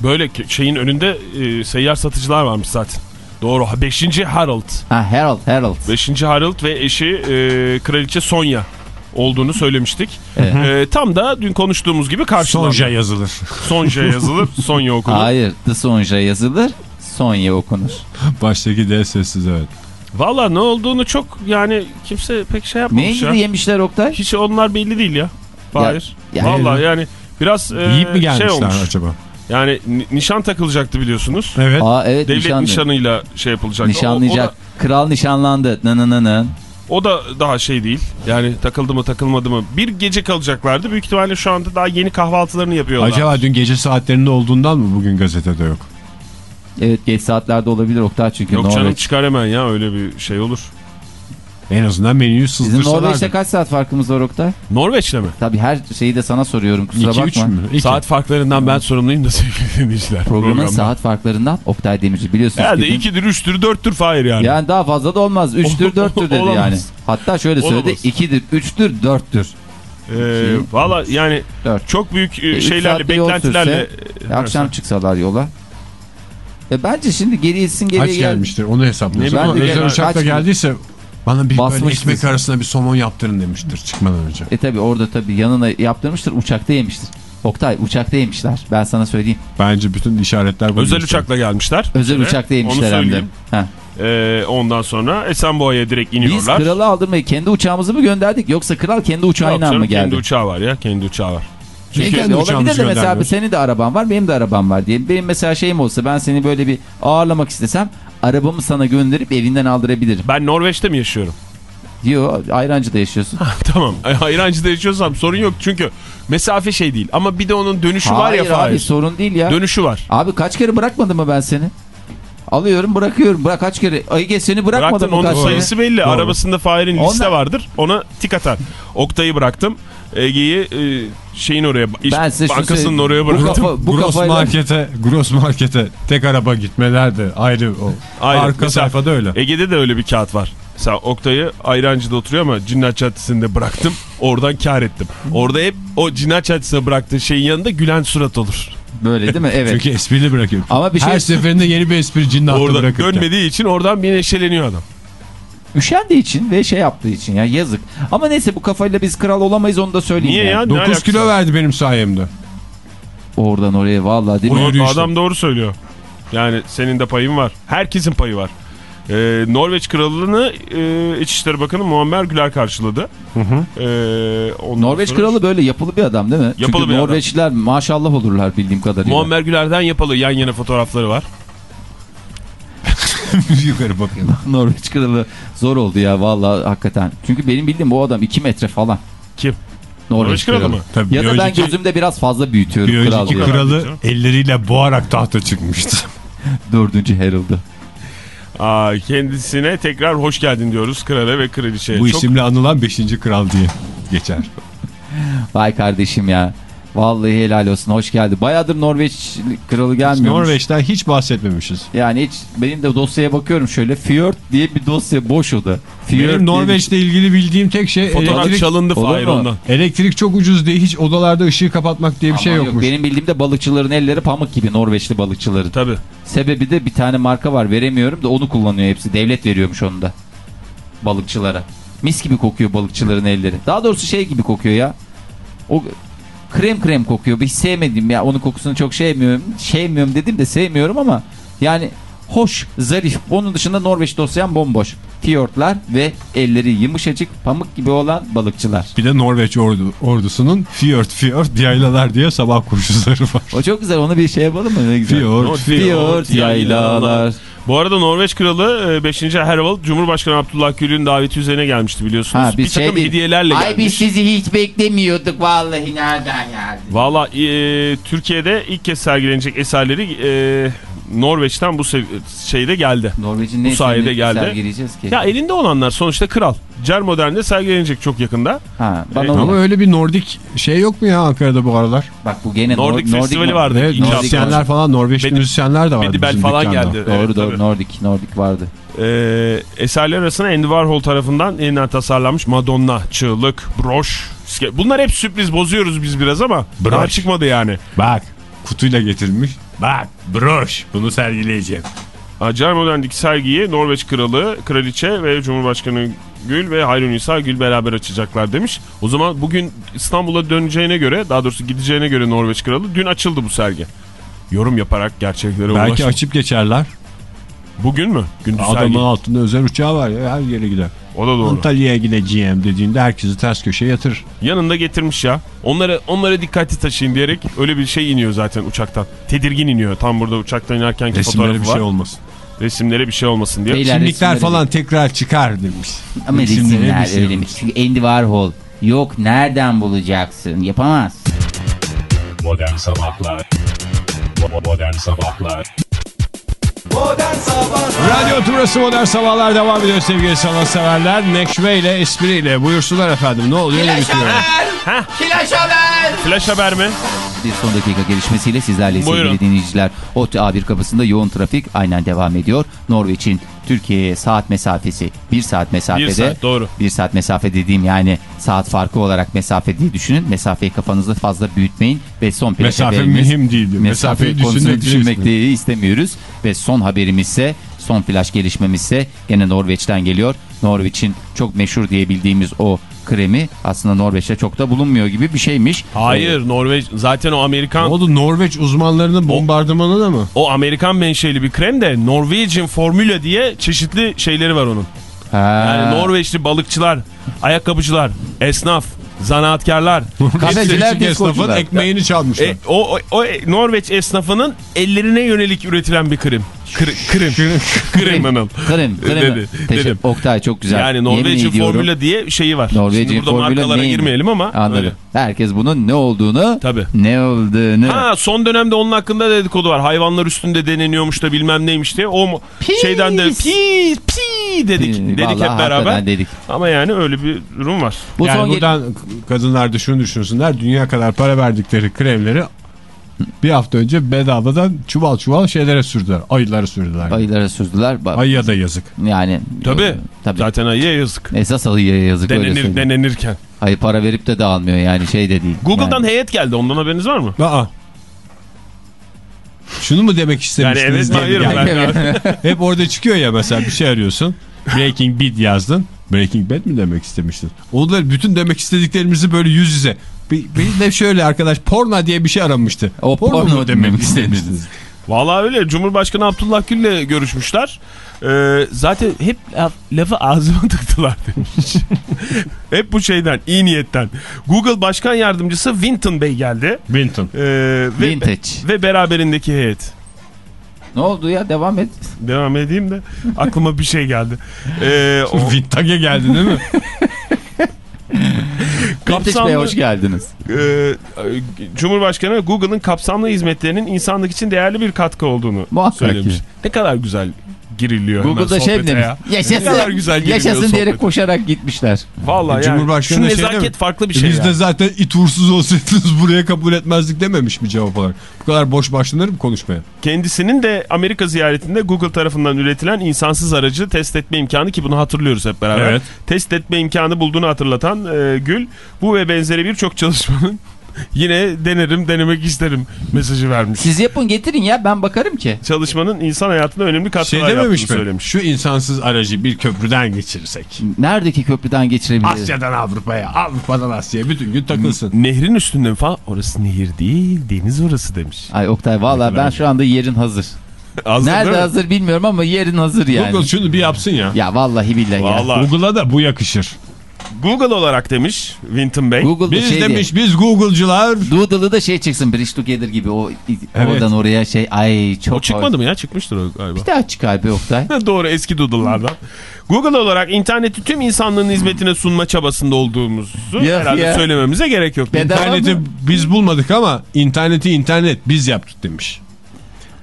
Böyle şeyin önünde e, seyyar satıcılar varmış zaten. Doğru. 5. Harold. Ha Harold Harold. 5. Harold ve eşi e, kraliçe Sonya olduğunu söylemiştik. Evet. E, tam da dün konuştuğumuz gibi karşılandı. Sonja yazılır. Sonja yazılır, Sonya okunur. Hayır, The Sonja yazılır. Sonya okunur. Baştaki D sessiz evet. Valla ne olduğunu çok yani kimse pek şey yapmamış Neydi ya. yemişler Oktay? Hiç onlar belli değil ya. Hayır. ya- Valla yani biraz e, Yiyip mi şey gelmişler olmuş. acaba? Yani ni- nişan takılacaktı biliyorsunuz. Evet. Aa evet Devlet nişanlı. nişanıyla şey yapılacaktı. Nişanlayacak. O, Kral nişanlandı. Nı nı nı nı. O, da, daha şey değil. Yani takıldı mı takılmadı mı. Bir gece kalacaklardı. Büyük ihtimalle şu anda daha yeni kahvaltılarını yapıyorlar. Acaba dün gece saatlerinde olduğundan mı bugün gazetede yok? Evet geç saatlerde olabilir Oktay çünkü Yok canım Norveç. çıkar hemen ya öyle bir şey olur. En azından menüyü Bizim sızdırsalardı. Norveç'te kaç saat farkımız var Oktay? Norveç'te mi? Tabii her şeyi de sana soruyorum kusura 2-3 bakma. mü? İki. Saat farklarından ben sorumluyum da sevgili dinleyiciler. Programın programda. saat farklarından Oktay Demirci biliyorsunuz. Herhalde ki- 2'dir, 3'tür, 4'tür Fahir yani. Yani daha fazla da olmaz. 3'tür 4'tür dedi Olamaz. yani. Hatta şöyle söyledi Olamaz. 2'dir 3'tür 4'tür. Ee, Valla yani Dört. çok büyük e, E, şeylerle, beklentilerle. sürse, E, akşam çıksalar yola. E bence şimdi geriyesin geriye Kaç gel- gelmiştir onu hesaplıyorsun. Ne Ama bileyim, özel uçakla geldiyse bana bir böyle ekmek arasına bir somon yaptırın demiştir çıkmadan önce. E tabi orada tabi yanına yaptırmıştır uçakta yemiştir. Oktay uçakta yemişler ben sana söyleyeyim. Bence bütün işaretler bu. Özel gösteriyor. uçakla gelmişler. Özel Evet, uçakta Onu yemişler hem de. Heh. Ee, ondan sonra Esenboğa'ya direkt Biz iniyorlar. kralı aldırmayı kendi uçağımızı mı gönderdik yoksa kral kendi uçağıyla mı geldi? Kendi uçağı var ya kendi uçağı var. Çünkü kendi E, olabilir uçağımızı de mesela senin de araban var benim de arabam var diye. Benim mesela şeyim olsa ben seni böyle bir ağırlamak istesem arabamı sana gönderip evinden aldırabilirim. ben Norveç'te mi yaşıyorum? Diyor ayrancıda yaşıyorsun. tamam. Hayrancı'da yaşıyorsam sorun yok çünkü mesafe şey değil. Ama bir de onun dönüşü var Hayır ya abi Fahir. sorun değil ya. Dönüşü var. Abi kaç kere bırakmadım mı ben seni? Alıyorum bırakıyorum. Bırak kaç kere? Ege seni bırakmadım Bıraktın mı onun kaç kere? sayısı belli. Doğru. Arabasında Fahir'in liste vardır. Ona tik atar. Oktay'ı bıraktım. Ege'yi e, şeyin oraya, iş Ben size bankasının oraya Bu bıraktım. kafa- bu Gross kafayla- markete, gross markete tek araba gitmeler de ayrı o. Aynen. Arka Mesela sayfada öyle. Ege'de de öyle bir kağıt var. Mesela Oktay'ı Ayrancı'da oturuyor ama Cinnat Caddesi'nde bıraktım. Oradan kar ettim. Orada hep o Cinnat Caddesi'ne bıraktığı şeyin yanında gülen surat olur. Böyle değil mi? Evet. Çünkü esprili bırakıyor. Ama bir şey Her seferinde yeni bir espri cinnatta Orada bırakırken. dönmediği için oradan bir neşeleniyor adam. Üşendiği için ve şey yaptığı için ya yazık. Ama neyse bu kafayla biz kral olamayız onu da söyleyeyim. Niye yani. ya? Ne 9 alakası kilo verdi benim sayemde. Oradan oraya vallahi değil mi? Yürüyüşte. adam doğru söylüyor. Yani senin de payın var. Herkesin payı var. Ee, Norveç krallığını e, İçişleri Bakanı Muammer Güler karşıladı. Ee, ondan Norveç sonra- kralı böyle yapılı bir adam değil mi? Yapılı Çünkü bir adam. Norveçliler maşallah olurlar bildiğim kadarıyla. Muammer Güler'den yapalı yan yana fotoğrafları var. Yukarı bakıyor. Norveç kralı zor oldu ya vallahi hakikaten. Çünkü benim bildiğim bu adam 2 metre falan. Kim? Norveç, Norveç kralı mı? Tabii Ya da ben önceki, gözümde biraz fazla büyütüyorum bir kral önceki diye. kral- kralı canım. elleriyle boğarak tahta çıkmıştı. Dördüncü Harold'u. Aa, kendisine tekrar hoş geldin diyoruz krala ve kraliçeye. Bu Çok isimle anılan 5. kral diye geçer. Vay kardeşim ya. Vallahi helal olsun hoş geldi. Bayağıdır Norveç kralı gelmiyormuş. Norveç'ten hiç bahsetmemişiz. Yani hiç benim de dosyaya bakıyorum şöyle Fjord diye bir dosya boş o da. Fjord Benim bir- Norveç'le ilgili bildiğim tek şey fotoğraf elektrik, çalındı Fahir ondan. elektrik çok ucuz diye hiç odalarda ışığı kapatmak diye bir şey Aman yok, yokmuş. benim bildiğim de balıkçıların elleri pamuk gibi Norveçli balıkçıların. Tabii. Sebebi de bir tane marka var veremiyorum da onu kullanıyor hepsi. Devlet veriyormuş onu da. Balıkçılara. Mis gibi kokuyor balıkçıların elleri. Daha doğrusu şey gibi kokuyor ya. O krem krem kokuyor. Hiç sevmedim ya. Onun kokusunu çok sevmiyorum. Sevmiyorum dedim de sevmiyorum ama yani hoş, zarif. Onun dışında Norveç dosyam bomboş. Fiyortlar ve elleri yumuşacık, pamuk gibi olan balıkçılar. Bir de Norveç ordu, ordusunun Fjord Fjord yaylalar diye sabah koşuları var. O çok güzel. Onu bir şey yapalım mı? Ne güzel. Fjord. Fjord yaylalar. Bu arada Norveç kralı 5. Harald Cumhurbaşkanı Abdullah Gül'ün daveti üzerine gelmişti biliyorsunuz. Ha, bir biz takım şey değil- hediyelerle Ay biz gelmiş. sizi hiç beklemiyorduk vallahi nereden geldi? Valla e, Türkiye'de ilk kez sergilenecek eserleri e, Norveç'ten bu şeyde geldi. Norveç'in Bu ne sayede eserini geldi. sergileyeceğiz ki? Ya elinde olanlar sonuçta kral. Cer Modern'de sergilenecek çok yakında. ha, bana E, onu- Ama öyle bir Nordik şey yok mu ya Ankara'da bu aralar? Bak bu gene Nordic Nor- Festivali Nor- vardı. Evet, müzisyenler falan Norveçli Bedi- müzisyenler de var. Bedibel falan dükkanda. geldi. Doğru Evet, doğru tabii. Nordic Nordic vardı. E, eserler arasında Andy Warhol tarafından yeniden tasarlanmış Madonna, çığlık, broş. Bunlar hep sürpriz bozuyoruz biz biraz ama daha Broş. çıkmadı yani. Bak kutuyla getirilmiş. Bak broş bunu sergileyeceğim. Cer Modern'deki sergiyi Norveç Kralı, Kraliçe ve Cumhurbaşkanı Gül ve Hayrunisa Gül beraber açacaklar demiş. O zaman bugün İstanbul'a döneceğine göre, daha doğrusu gideceğine göre Norveç Kralı dün açıldı bu sergi. Yorum yaparak gerçeklere Belki ulaştı. açıp geçerler. Bugün mü? Gündüz Adamın sergi. altında özel uçağı var ya her yere gider. O da doğru. Antalya'ya gideceğim dediğinde herkesi ters köşeye yatırır. Yanında getirmiş ya. Onlara onlara dikkatli taşıyın diyerek öyle bir şey iniyor zaten uçaktan. Tedirgin iniyor. Tam burada uçaktan Resimlere fotoğrafı bir var. şey olmasın. Resimlere bir şey olmasın diye. Beyler Kimlikler resimleri- falan tekrar çıkar demiş. Ama Resimlere bir resimler şey öylemiş. Çünkü Andy Warhol yok nereden bulacaksın yapamaz. Modern Sabahlar Modern Sabahlar Modern Sabahlar Radyo Turası Modern Sabahlar devam ediyor sevgili sanatseverler. Neşveyle, espriyle buyursunlar efendim. Ne oluyor ne bitiyor? Flash haber mi? Bir son dakika gelişmesiyle sizlerle Buyurun. sevgili dinleyiciler. ODTÜ A1 kapısında yoğun trafik aynen devam ediyor. Norveç'in Türkiye'ye saat mesafesi 1 saat mesafede. Bir saat, doğru. 1 saat mesafe dediğim yani saat farkı olarak mesafe diye düşünün. Mesafeyi kafanızda fazla büyütmeyin ve son Mesafe haberimiz- mühim değildi. Mesafe Mesafeyi konusunu düşünmek de istemiyoruz. Ve son haberimizse son flash gelişmemizse gene Norveç'ten geliyor. Norveç'in çok meşhur diye bildiğimiz o kremi aslında Norveç'te çok da bulunmuyor gibi bir şeymiş. Hayır Norveç zaten o Ne Amerikan oldu Norveç uzmanlarının bombardımanı da mı? o Amerikan menşeli bir krem de Norwegian Formula diye çeşitli şeyleri var onun. Ha. Yani Norveçli balıkçılar, ayakkabıcılar, esnaf, zanaatkarlar. Kafeciler, esnafın ekmeğini çalmışlar. E, o, o, o Norveç esnafının ellerine yönelik üretilen bir krem. Kır- krem. krem hanım. Krem, krem. Dedi, Teşekkür- dedim. Oktay çok güzel. Yani Norveç'in formüla diye şeyi var. Norveç'in Şimdi burada formüla markalara neydi? girmeyelim ama. Anladım. öyle. Herkes bunun ne olduğunu, Tabii. ne olduğunu. Ha son dönemde onun hakkında dedikodu var. Hayvanlar üstünde deneniyormuş da bilmem neymiş diye. O Pis. şeyden de pi pi dedik Pi, dedik vallahi hep beraber. dedik. Ama yani öyle bir durum var. Bu yani son buradan kadınlar da şunu düşünsünler. Dünya kadar para verdikleri kremleri bir hafta önce bedavadan çuval çuval şeylere sürdüler. Ayılara sürdüler. ayılara sürdüler. Ba- Ayıya da yazık. Yani Tabii. e, tabii. Zaten ayıya yazık. Esas ayıya yazık Denenir, denenirken. Ayı para verip de dağılmıyor yani şey de değil. Google'dan yani. heyet geldi. Ondan haberiniz var mı? Aa. Şunu mu demek Yani evet istemiştiniz? mi diye hayır. Ben- Hep orada çıkıyor ya mesela bir şey arıyorsun. Breaking Bad yazdın. Breaking Bad mi demek istemiştin? Onlar bütün demek istediklerimizi böyle yüz yüze. Benim de şöyle arkadaş porno diye bir şey aramıştı. O porno mu demek istemiştiniz? Vallahi öyle. Cumhurbaşkanı Abdullah Gül'le görüşmüşler. Ee, zaten hep laf- lafı ağzıma tıktılar demiş. hep bu şeyden, iyi niyetten. Google Başkan Yardımcısı Winton Bey geldi. Winton. Ee, ve, Vintage. ve beraberindeki heyet. Ne oldu ya devam et. Devam edeyim de aklıma bir şey geldi. Ee, o Vintage geldi değil mi? Vintage Bey kapsamlı, hoş geldiniz. e, Cumhurbaşkanı Google'ın kapsamlı hizmetlerinin insanlık için değerli bir katkı olduğunu Muhakkak söylemiş. ki. Ne kadar güzel giriliyor Google'da şey mi demiş? ya. Ne kadar Yaşasın, güzel yaşasın diyerek koşarak gitmişler. Vallahi yani Cumhurbaşkanı şu şey nezaket farklı bir şey Biz ya. de zaten it uğursuz olsaydınız buraya kabul etmezdik dememiş mi cevap olarak? Bu kadar boş başlanır mı konuşmaya? Kendisinin de Amerika ziyaretinde Google tarafından üretilen insansız aracı test etme imkanı ki bunu hatırlıyoruz hep beraber. Evet. Test etme imkanı bulduğunu hatırlatan e, Gül bu ve benzeri birçok çalışmanın yine denerim denemek isterim mesajı vermiş. Siz yapın getirin ya ben bakarım ki. Çalışmanın insan hayatına önemli Şey katkılar dememiş yaptığını mi? söylemiş. Şu insansız aracı bir köprüden geçirirsek. Neredeki köprüden geçirebiliriz? Asya'dan Avrupa'ya, Avrupa'dan Asya'ya bütün gün takılsın. Nehrin üstünde falan? Orası nehir değil, deniz orası demiş. Ay Oktay valla ben şu anda yerin hazır. Hazır Nerede hazır bilmiyorum ama yerin hazır yani. Google şunu bir yapsın ya. Ya vallahi billahi ya. Vallahi. Google'a da bu yakışır. Google olarak demiş Winton Bey. Google'da Biz şey demiş biz Google'cılar. Doodle'ı da şey çıksın Bridge Together gibi o Evet. oradan oraya şey ay çok O çıkmadı mı ya? Çıkmıştır o galiba. Bir daha çıkar be Oktay. Doğru eski doodle'lardan. Google olarak interneti tüm insanlığın hizmetine sunma çabasında olduğumuzu Ya, herhalde ya. söylememize gerek yok. Bedava İnterneti mı? biz bulmadık ama interneti internet biz yaptık demiş.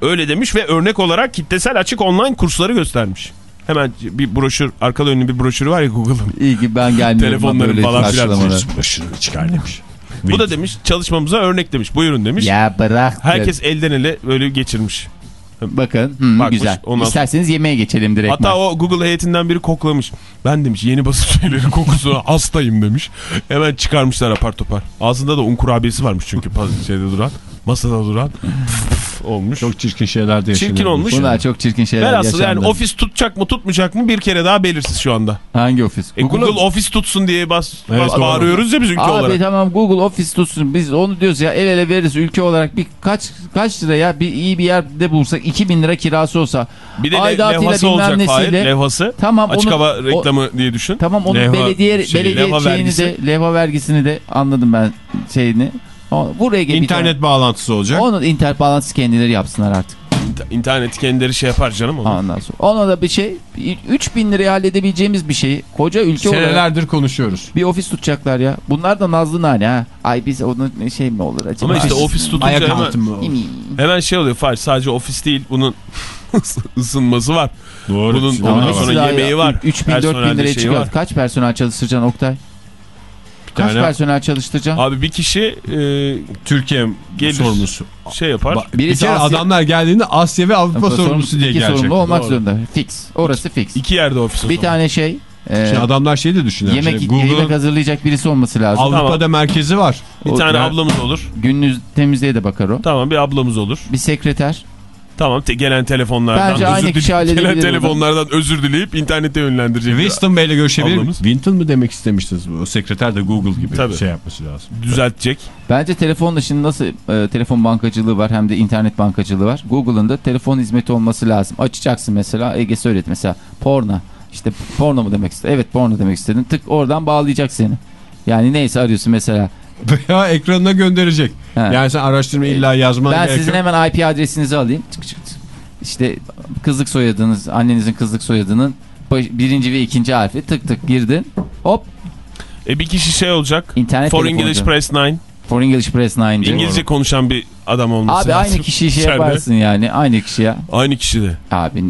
Öyle demiş ve örnek olarak kitlesel açık online kursları göstermiş. Hemen bir broşür, arkada önlü bir broşürü var ya Google'ın. İyi ki ben gelmiyorum. Telefonları falan filan. Başını çıkar demiş. Bu da demiş çalışmamıza örnek demiş. Buyurun demiş. Ya bırak. Herkes elden ele böyle geçirmiş. Bakın hı, Bakmış, güzel. ondan İsterseniz yemeğe geçelim direkt. Hatta o Google heyetinden biri koklamış. Ben demiş yeni basın şeyleri kokusuna hastayım demiş. Hemen çıkarmışlar apar topar. Ağzında da un kurabiyesi varmış çünkü şeyde duran. Masada duran. olmuş. Çok çirkin şeyler de yaşanıyor. Çirkin olmuş. Bunlar çok çirkin şeyler Velhasıl yaşandı. yani ofis tutacak mı tutmayacak mı bir kere daha belirsiz şu anda. Hangi ofis? E, Google, ofis tutsun diye bas, Evet, bas bağırıyoruz ya biz ülke Abi olarak. tamam Google Office tutsun. Biz onu diyoruz ya el ele veririz ülke olarak bir kaç kaç lira ya bir iyi bir yerde bulsak 2000 lira kirası olsa. Bir de levhası olacak Fahir. Levhası. Tamam Açık onu, hava o- reklamı diye düşün. tamam onun Levha belediye şeyi, belediye levha şeyini vergisi. de levha vergisini de anladım ben şeyini. O- Buraya gel bir İnternet bağlantısı olacak. tane- Onun internet bağlantısı kendileri yapsınlar artık. İnter- İnterneti kendileri şey yapar canım. Onu. Ondan sonra. Ona da bir şey 3000 liraya halledebileceğimiz bir şeyi koca ülke olarak Senelerdir konuşuyoruz. bir ofis tutacaklar ya. Bunlar da nazlı nane ha. Ay biz onun şey mi olur acaba? Ama işte Ay, ofis tutunca Ayak hemen, hemen şey oluyor Fahir. Sadece ofis değil bunun ısınması var. Doğru. Bunun ondan sonra yemeği ya. var. 3000 personelde 4000 liraya şeyi çıkıyor. var. Kaç personel çalıştıracaksın Oktay? Kaç tane personel çalıştıracağım? Abi bir kişi e, Türkiye Gelir. sorumlusu. şey yapar. Ba- bir kere Asya- adamlar geldiğinde Asya ve Avrupa Sorumlu- sorumlusu diye iki gelecek. sorumlu olmak Doğru. zorunda. Fix. Orası fix. İki yerde ofis Bir tane şey. e, Şimdi adamlar şey de düşünüyor. yemek, Şimdi yemek hazırlayacak birisi olması lazım. Avrupa'da merkezi var. Bir O- tane ya- ablamız olur. Gününüz temizliğe de bakar o. Tamam bir ablamız olur. Bir sekreter. Tamam te- gelen telefonlardan Bence özür aynı kişi gelen bunu. telefonlardan özür dileyip internete yönlendirecek. Winston Bey'le görüşebilir? Ablamız. Winton mu demek istemiştiniz? O sekreter de Google gibi Tabii. şey yapması lazım. düzeltecek. Bence telefonla şimdi nasıl e, telefon bankacılığı var hem de internet bankacılığı var. Google'ın da telefon hizmeti olması lazım. Açacaksın mesela Ege söyledi mesela porno. İşte porno mu demek istedin? Evet porno demek istedin. Tık oradan bağlayacak seni. Yani neyse arıyorsun mesela. Veya ekranına gönderecek. He. Yani sen araştırma illa yazman ben sizin yok. hemen IP adresinizi alayım. Çık çık çık. İşte kızlık soyadınız, annenizin kızlık soyadının baş- birinci ve ikinci harfi tık tık girdin. Hop E bir kişi şey olacak. internet For telefoncu. English Press 9. For English Press 9'cı. İngilizce konuşan bir adam olması Abi lazım. aynı kişiyi şey İçeride. yaparsın yani. Aynı kişi ya. Aynı kişi de. Abi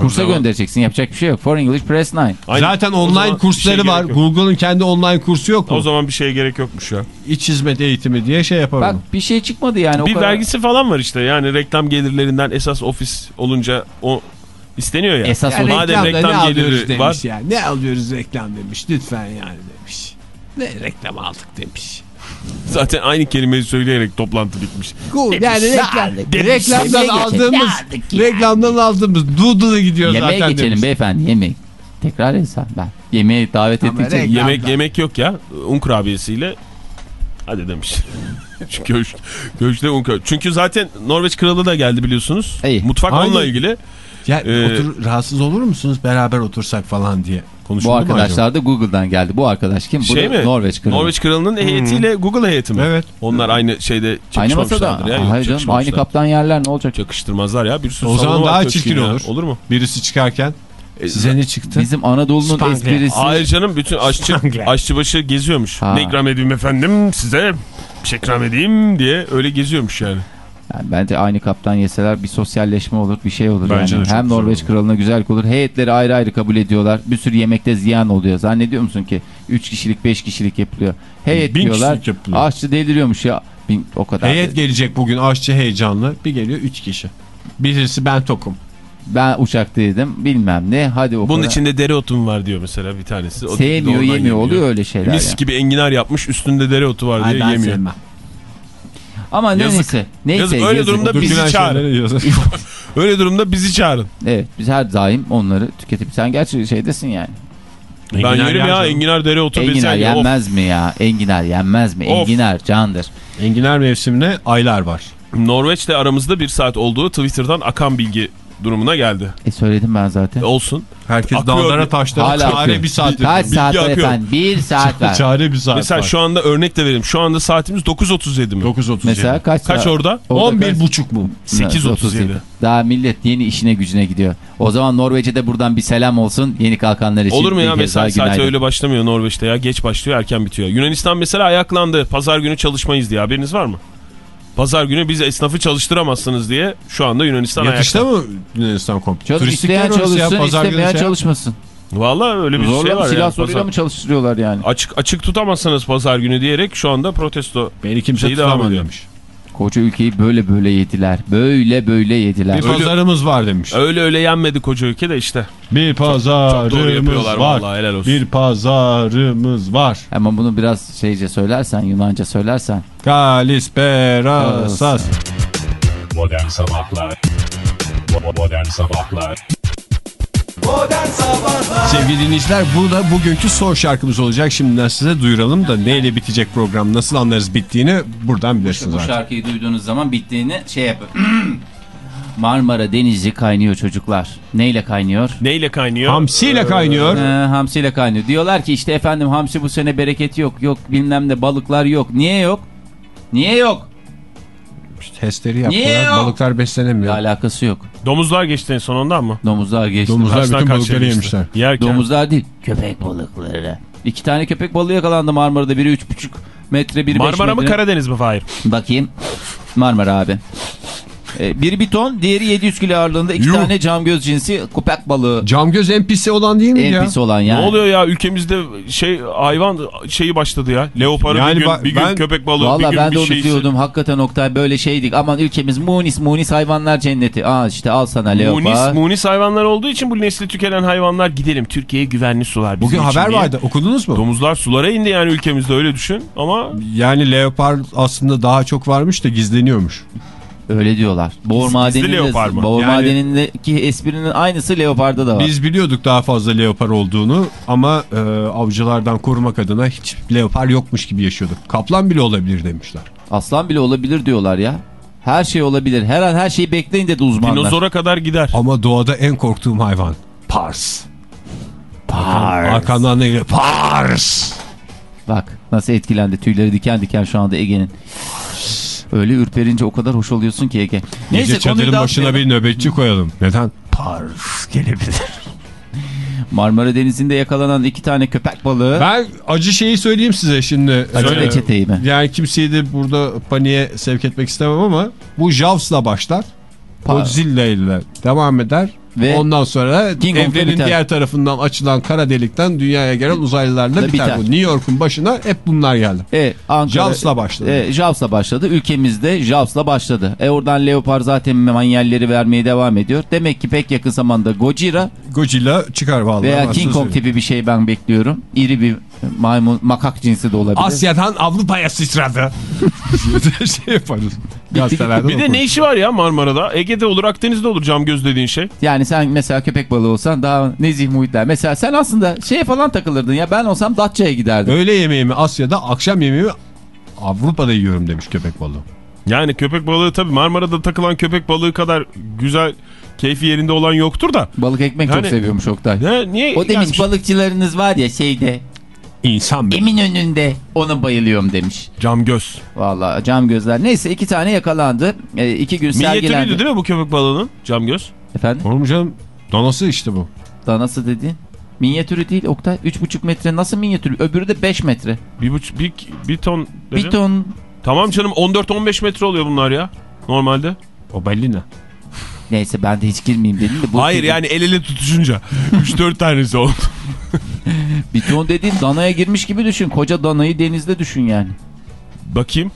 kursa Tamam. göndereceksin. Yapacak bir şey yok. For English Press 9. Aynı- Zaten O online bir kursları şeye var. gerek yok. Google'ın kendi online kursu yok mu? O zaman bir şeye gerek yokmuş ya. İç hizmet eğitimi diye şey Bak bir şey çıkmadı yani. o Bir kadar. vergisi falan var işte. Yani reklam gelirlerinden esas ofis olunca o isteniyor ya. Esas Yani Madem reklamda reklam ne alıyoruz geliri demiş var. ya. Ne alıyoruz reklam demiş. Lütfen yani demiş. Ne reklam aldık demiş. Zaten aynı kelimeyi söyleyerek toplantı bitmiş. Yani reklam, reklamdan Yemeğe aldığımız geçelim. reklamdan aldığımız Doodle'a gidiyor Yemeğe zaten geçelim demiş. beyefendi yemek. Tekrar insan ben. Yemeğe davet ettikçe Yemek yemek yok ya. Un kurabiyesiyle hadi demiş. Çünkü köşte un Çünkü zaten Norveç kralı da geldi biliyorsunuz. İyi. Mutfak Hangi- onunla ilgili. Ya Ee, otur, rahatsız olur musunuz beraber otursak falan diye konuşuldu bu arkadaşlar da Google'dan geldi. Bu arkadaş kim? Bu Şey mi? Norveç kralı. Norveç kralının heyetiyle Google heyeti mi? Evet. Onlar aynı şeyde Aynı masada. ya. Hayır canım aynı kaptan yerler ne olacak? Çakıştırmazlar ya. Bir sürü O zaman daha çirkin olur. Olur mu? Birisi çıkarken E, size ne çıktı? Bizim Anadolu'nun esprisi. Hayır canım bütün aşçı, aşçıbaşı geziyormuş. Ha. Ne ikram edeyim efendim size bir şey ikram edeyim diye öyle geziyormuş yani. Yani bence aynı kaptan yeseler bir sosyalleşme olur bir şey olur. Bence yani. Hem Norveç olur. kralına güzel olur. Heyetleri ayrı ayrı kabul ediyorlar. Bir sürü yemekte ziyan oluyor. Zannediyor musun ki 3 kişilik 5 kişilik yapılıyor. Heyet Bin diyorlar. yapılıyor. Aşçı deliriyormuş ya. Bin, o kadar. Heyet gelecek bugün aşçı heyecanlı. Bir geliyor 3 kişi. Birisi ben tokum. Ben uçaktaydım bilmem ne. Hadi o Bunun kadar. içinde dereotum var diyor mesela bir tanesi. O Sevmiyor doğrudan yemiyor oluyor öyle şeyler. Mis ya. gibi enginar yapmış üstünde dereotu var Ay, diye ben yemiyor. sevmem. Ama Yazık. neyse. Neyse Yazık, öyle yazık. durumda Otur bizi çağırın. Öyle durumda bizi çağırın. Evet biz her daim onları tüketip sen gerçi şeydesin yani. ben Enginar yerim ya enginar dereotu. Enginar bilsen ya, of. yenmez mi ya? Enginar yenmez mi? Of. Enginar candır. Enginar mevsimine aylar var. Norveç'le aramızda bir saat olduğu Twitter'dan akan bilgi durumuna geldi. E söyledim ben zaten. E, olsun. Herkes Akıyor dağlara bir- taşlara Hala çare akıyor. bir saat. Kaç saat efendim? Bir saat var. Çare bir saat Mesela var. şu anda örnek de verelim. Şu anda saatimiz 9.37 mi? 9.37. Mesela kaç Kaç saat? orada? Orada 11 kaç? buçuk mu? 8.37. Daha millet yeni işine gücüne gidiyor. O zaman Norveç'e buradan bir selam olsun yeni kalkanlar için. Olur mu ya saati günaydın. öyle başlamıyor Norveç'te ya. Geç başlıyor erken bitiyor. Yunanistan mesela ayaklandı. Pazar günü çalışmayız diye haberiniz var mı? Pazar günü biz esnafı çalıştıramazsınız diye şu anda Yunanistan Yatışta ayakta. mı Yunanistan komple? Canım Turistik isteyen yer orası ya, çalışsın pazar günü istemeyen şey- çalışmasın. Valla öyle bir Zorla şey mı var silah yani. soruyla mı çalıştırıyorlar yani? Açık, açık tutamazsanız pazar günü diyerek şu anda protesto. Beni kimse ediyor. demiş. Koca ülkeyi böyle böyle yediler. Böyle böyle yediler. Bir Öyle- pazarımız var demiş. Öyle öyle yenmedi koca ülke de işte. Bir Çok doğru pazarımız yapıyorlar var. vallahi helal olsun. Bir pazarımız var. Ama bunu biraz şeyce söylersen, Yunanca söylersen. Kalisperasas. Modern Sabahlar Modern Sabahlar Modern Sabahlar Sevgili dinleyiciler burada bugünkü son şarkımız olacak. Şimdiden size duyuralım da neyle bitecek program nasıl anlarız bittiğini buradan bilirsiniz Bu artık. şarkıyı duyduğunuz zaman bittiğini şey yapın. Marmara Denizi kaynıyor çocuklar. Neyle kaynıyor? Neyle kaynıyor? Hamsiyle kaynıyor. Ee, hamsiyle kaynıyor. Diyorlar ki işte efendim hamsi bu sene bereket yok. Yok bilmem ne balıklar yok. Niye yok? Niye yok? Testleri yaptılar. Balıklar Bir beslenemiyor. alakası yok. Domuzlar geçti en son ondan mı? Domuzlar geçti. Domuzlar Karşıdan bütün balıkları yemişler. Yerken. Domuzlar değil. Köpek balıkları. İki tane köpek balığı yakalandı Marmara'da. Biri 3,5 metre, biri 5 metre. Marmara mı Karadeniz mi Fahir? Bakayım. Marmara abi. E, biri bir ton, diğeri 700 kilo ağırlığında iki Yuh. tane cam göz cinsi köpek balığı. Cam göz en pisi olan değil mi ya? En olan yani. Ne oluyor ya ülkemizde şey hayvan şeyi başladı ya. Leoparı Yani bir gün, bir gün ben- köpek balığı, Valla bir gün ben de bir onu şeysi. diyordum. Hakikaten Oktay böyle şeydik. Aman ülkemiz munis munis hayvanlar cenneti. Aa işte al sana leopar. Munis, munis hayvanlar olduğu için bu nesli tükenen hayvanlar gidelim Türkiye'ye güvenli sular. Bugün haber diye. vardı okudunuz mu? Domuzlar sulara indi yani ülkemizde öyle düşün ama Yani leopar aslında daha çok varmış da gizleniyormuş. Öyle diyorlar. Boğur Gizli madeninde? Boğur Yani- madenindeki esprinin aynısı leoparda da var. Biz biliyorduk daha fazla leopar olduğunu ama e, avcılardan korumak adına hiç leopar yokmuş gibi yaşıyorduk. Kaplan bile olabilir demişler. Aslan bile olabilir diyorlar ya. Her şey olabilir. Her an her şeyi bekleyin dedi uzmanlar. dinozora kadar gider. Ama doğada en korktuğum hayvan. Pars. Pars. Arkandan ne geliyor? Pars. Bak nasıl etkilendi. Tüyleri diken diken şu anda Ege'nin. Öyle ürperince o kadar hoş oluyorsun ki Ege. Neyse konuyu çadırın başına bir nöbetçi koyalım. Neden? Pars gelebilir. Marmara Denizi'nde yakalanan iki tane köpek balığı. Ben acı şeyi söyleyeyim size şimdi. Acı Ee, reçeteyi mi? Yani kimseyi de burada paniğe sevk etmek istemem ama bu Jaws'la başlar. Godzilla ile devam eder. Ve Ondan sonra King evrenin biter. diğer tarafından açılan kara delikten dünyaya gelen uzaylılarla biter. biter. Bu New York'un başına hep bunlar geldi. E, Ankara, Jaws'la başladı. E, Jaws'la başladı. Ülkemizde Jaws'la başladı. E oradan Leopar zaten manyelleri vermeye devam ediyor. Demek ki pek yakın zamanda Gojira Godzilla çıkar vallahi. veya King Kong tipi bir şey ben bekliyorum. İri bir maymun, makak cinsi de olabilir. Asya'dan Avrupa'ya sıçradı. şey yaparız. Gazetelerde Bir de ne işi var ya Marmara'da? Ege'de olur, Akdeniz'de olur cam göz dediğin şey. Yani sen mesela köpek balığı olsan daha nezih muhitler. Mesela sen aslında şeye falan takılırdın ya ben olsam Datça'ya giderdim. Öğle yemeğimi Asya'da, akşam yemeğimi Avrupa'da yiyorum demiş köpek balığı. Yani köpek balığı tabii Marmara'da takılan köpek balığı kadar güzel, keyfi yerinde olan yoktur da. Balık ekmek Yani- çok seviyormuş Oktay. Ne, niye? O demiş gelmiş? balıkçılarınız var ya şeyde İnsan bir. emin önünde ona bayılıyorum demiş. Cam göz. Vallahi cam gözler. Neyse iki tane yakalandı. E, iki gün sergilendi. Minyatürüydü değil mi bu köpek balığının? Cam göz. Efendim? Olur mu canım? Danası işte bu. Danası dediğin. Minyatürü değil Oktay. 3,5 metre nasıl minyatürü? Öbürü de 5 metre. Bir, buç, bir, bir ton. Bir dedin. ton. Tamam canım 14-15 metre oluyor bunlar ya. Normalde. O balina. Neyse ben de hiç girmeyeyim dedim de. Bu Hayır dedim, yani el ele tutuşunca 3-4 tanesi oldu. Bir ton dediğin danaya girmiş gibi düşün. Koca danayı denizde düşün yani. Bakayım.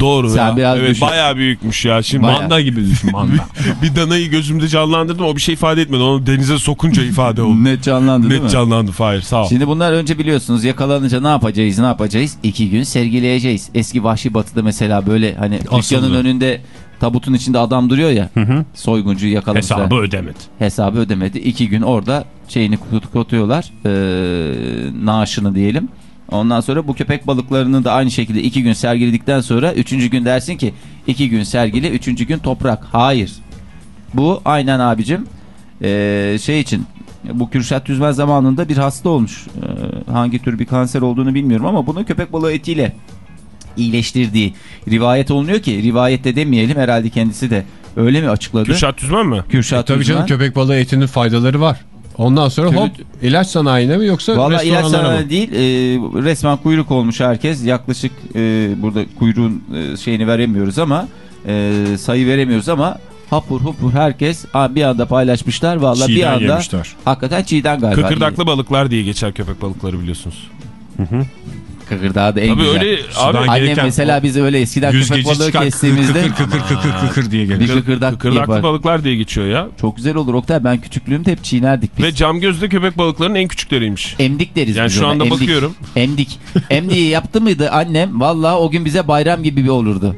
Doğru Sen ya. biraz evet düşün. bayağı büyükmüş ya. Şimdi Bayağı. Manda gibi düşün manda. bir danayı gözümde canlandırdım o bir şey ifade etmedi. Onu denize sokunca ifade oldu. Net canlandı değil mi? Net canlandı Fahir sağ ol. Şimdi bunlar önce biliyorsunuz yakalanınca ne yapacağız ne yapacağız? İki gün sergileyeceğiz. Eski Vahşi Batı'da mesela böyle hani Asıldı. dükkanın önünde tabutun içinde adam duruyor ya. Soyguncuyu yakalamışlar. Hesabı ödemedi. Hesabı ödemedi. İki gün orada şeyini tutuyorlar. Ee, naaşını diyelim. Ondan sonra bu köpek balıklarını da aynı şekilde iki gün sergiledikten sonra üçüncü gün dersin ki iki gün sergili, üçüncü gün toprak. Hayır. Bu aynen abicim ee, şey için bu Kürşat Düzmez zamanında bir hasta olmuş. Ee, hangi tür bir kanser olduğunu bilmiyorum ama bunu köpek balığı etiyle iyileştirdiği rivayet olunuyor ki rivayette demeyelim herhalde kendisi de öyle mi açıkladı? Kürşat Düzmen mi? Kürşat Tabii canım Düzmen. köpek balığı etinin faydaları var. Ondan sonra Köpek- hop ilaç sanayine mi yoksa Valla ilaç restoranlara mı? sanayi değil e, resmen kuyruk olmuş herkes yaklaşık e, burada kuyruğun e, şeyini veremiyoruz ama e, sayı veremiyoruz ama hapur hupur herkes a, bir anda paylaşmışlar valla bir anda yemişler. hakikaten çiğden galiba. Kıkırdaklı balıklar diye geçer köpek balıkları biliyorsunuz. Kıkırdağı da en Tabii güzel. öyle abi. Annem mesela biz öyle eskiden köpek balığı çıkar kestiğimizde kıkır kıkır kıkır kıkır diye bir gelir. kıkırdak Kıkırdaklı yapar. balıklar diye geçiyor ya. Çok güzel olur Oktay ben küçüklüğümde hep çiğnerdik biz. Ve cam gözde köpek balıklarının en küçükleriymiş. Emdik deriz Yani biz şu anda emdik. bakıyorum. Emdik. Emdiği yaptı mıydı annem? Vallahi o gün bize bayram gibi bir olurdu.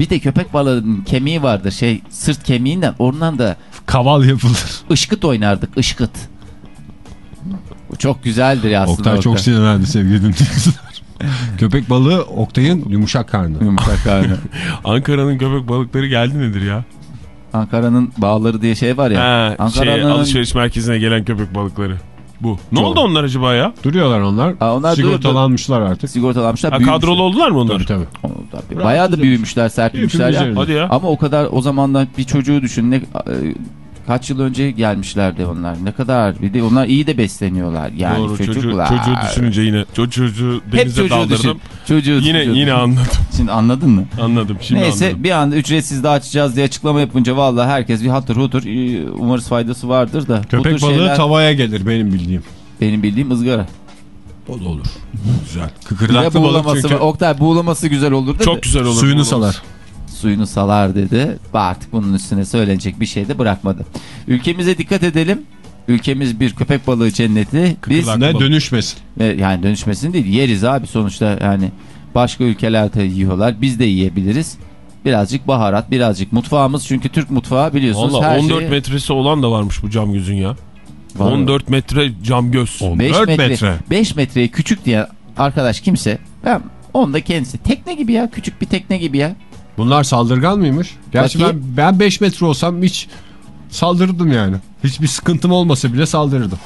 Bir de köpek balığının kemiği vardır şey sırt kemiğinden ondan da Kaval yapılır. ışkıt oynardık ışkıt. Bu çok güzeldir aslında. Oktay çok sinirlendi sevgili dinleyiciler. Köpek balığı Oktay'ın yumuşak karnı. Yumuşak karnı. Ankara'nın köpek balıkları geldi nedir ya? Ankara'nın bağları diye şey var ya. Şey, Ankara'nın alışveriş merkezine gelen köpek balıkları. Bu. Ne Çok. oldu onlar acaba ya? Duruyorlar onlar. Aa, onlar Sigortalanmışlar artık. sigortalanmışlar. Ha, büyümüşler. kadrolu oldular mı onlar? Tabii tabii. Bayağı da büyümüşler, ya. Hepimiz Hadi ya. Ama o kadar o zamandan bir çocuğu düşün ne e, Kaç yıl önce gelmişlerdi onlar. Ne kadar bir de onlar iyi de besleniyorlar. Yani Doğru çocuğu, çocuklar. çocuğu düşününce yine çocuğu, çocuğu Hep denize çocuğu daldırdım. düşün. Çocuğu, Yine çocuğu yine anladım. Şimdi anladın mı? Anladım. Şimdi Neyse anladım. bir anda ücretsiz de açacağız diye açıklama yapınca vallahi herkes bir hatır hutur e, umarız faydası vardır da. Bu Köpek balığı şeyler tavaya gelir benim bildiğim. benim bildiğim ızgara. O da olur. Güzel. Kıkırdaklı balık buğulaması çünkü var. Oktay buğulaması güzel olur dedi. Çok güzel olur. suyunu bu. salar. Suyunu salar dedi. Artık bunun üstüne söylenecek bir şey de bırakmadı. Ülkemize dikkat edelim. Ülkemiz bir köpek balığı cenneti. Biz Ne dönüşmesin. Yani dönüşmesin değil yeriz abi sonuçta yani başka ülkelerde yiyorlar biz de yiyebiliriz. Birazcık baharat birazcık mutfağımız çünkü Türk mutfağı biliyorsunuz Valla her 14 şeyi metresi olan da varmış bu cam gözün ya. Var. 14 metre cam göz. 5 14 metre, metre. 5 metreye küçük diye arkadaş kimse ben onda kendisi tekne gibi ya küçük bir tekne gibi ya. Bunlar saldırgan mıymış? Gerçi ben, Bakayım. ben 5 metre olsam hiç saldırırdım yani. Hiçbir sıkıntım olmasa bile saldırırdım.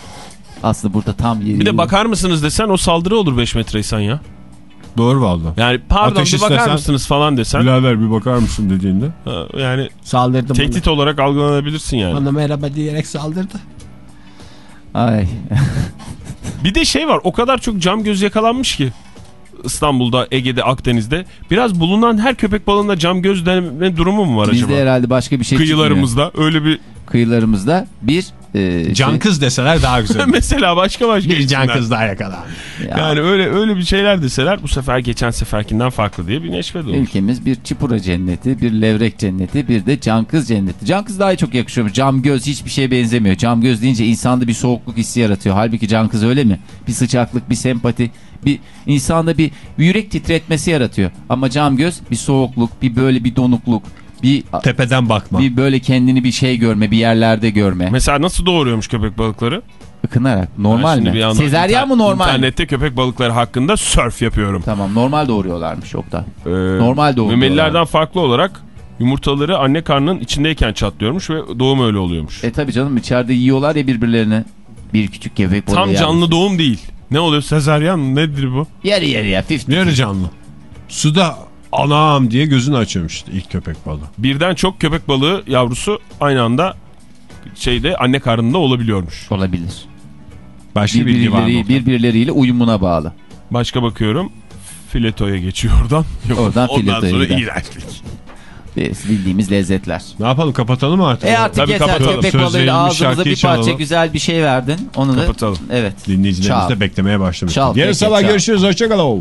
Aslında burada tam yeri. Bir de bakar mısınız desen o saldırı olur 5 metreysen ya. Doğru valla. Yani pardon Ateş bir bakar istesen- mısınız falan desen. Birader bir bakar mısın dediğinde. Ha, Yani Saldırdım tehdit olarak algılanabilirsin yani. Bana merhaba diyerek saldırdı. Ay. Bir de şey var o kadar çok cam göz yakalanmış ki. İstanbul'da, Ege'de, Akdeniz'de. Biraz bulunan her köpek balığında cam göz durumu mu var acaba? Bizde herhalde başka bir şey çıkmıyor. Kıyılarımızda öyle bir Kıyılarımızda bir e, Can şey- kız deseler daha güzel. mesela başka başka bir can kız daha yakalandı. Ya, Yani öyle öyle bir şeyler deseler bu sefer geçen seferkinden farklı diye bir neşve olur. Ülkemiz bir çipura cenneti, bir levrek cenneti, bir de can kız cenneti. Can kız daha çok yakışıyor. Cam göz hiçbir şeye benzemiyor. Cam göz deyince insanda bir soğukluk hissi yaratıyor. Halbuki can kız öyle mi? Bir sıcaklık, bir sempati, bir insanda bir, bir yürek titretmesi yaratıyor. Ama cam göz bir soğukluk, bir böyle bir donukluk, bir Tepeden bakma. bir böyle kendini bir şey görme, bir yerlerde görme. Mesela nasıl doğuruyormuş köpek balıkları? Ikınarak. Normal bir mi? Sezeryan mı normal mi? İnternette köpek balıkları hakkında surf yapıyorum. Tamam normal doğuruyorlarmış Oktay. Ee, Normal doğuruyorlar. Memelilerden farklı olarak yumurtaları anne karnının içindeyken çatlıyormuş ve doğum öyle oluyormuş. E tabi canım içeride yiyorlar ya birbirlerini. Bir küçük köpek balığı Tam canlı doğum değil. Ne oluyor sezaryen mi? Nedir bu? Yarı yarıya 50. Yarı canlı. Suda anam diye gözünü açıyormuş işte ilk köpek balığı. Birden çok köpek balığı yavrusu aynı anda şeyde anne karnında olabiliyormuş. Olabilir. Başka bilgi var mı? Birbirleri, birbirleriyle uyumuna bağlı. Başka bakıyorum filetoya geçiyor oradan. Yok, Oradan ondan filetoya sonra gider. iğrençlik. Biz bildiğimiz lezzetler. Ne yapalım kapatalım mı artık? E artık Tabii yeter kapatalım. köpek balığıyla ağzımıza bir parça çalalım. güzel bir şey verdin. Onu da Kapatalım. Evet. Dinleyicilerimiz Çal. de beklemeye başlamış. Yarın sabah çal. görüşürüz. Hoşçakalın.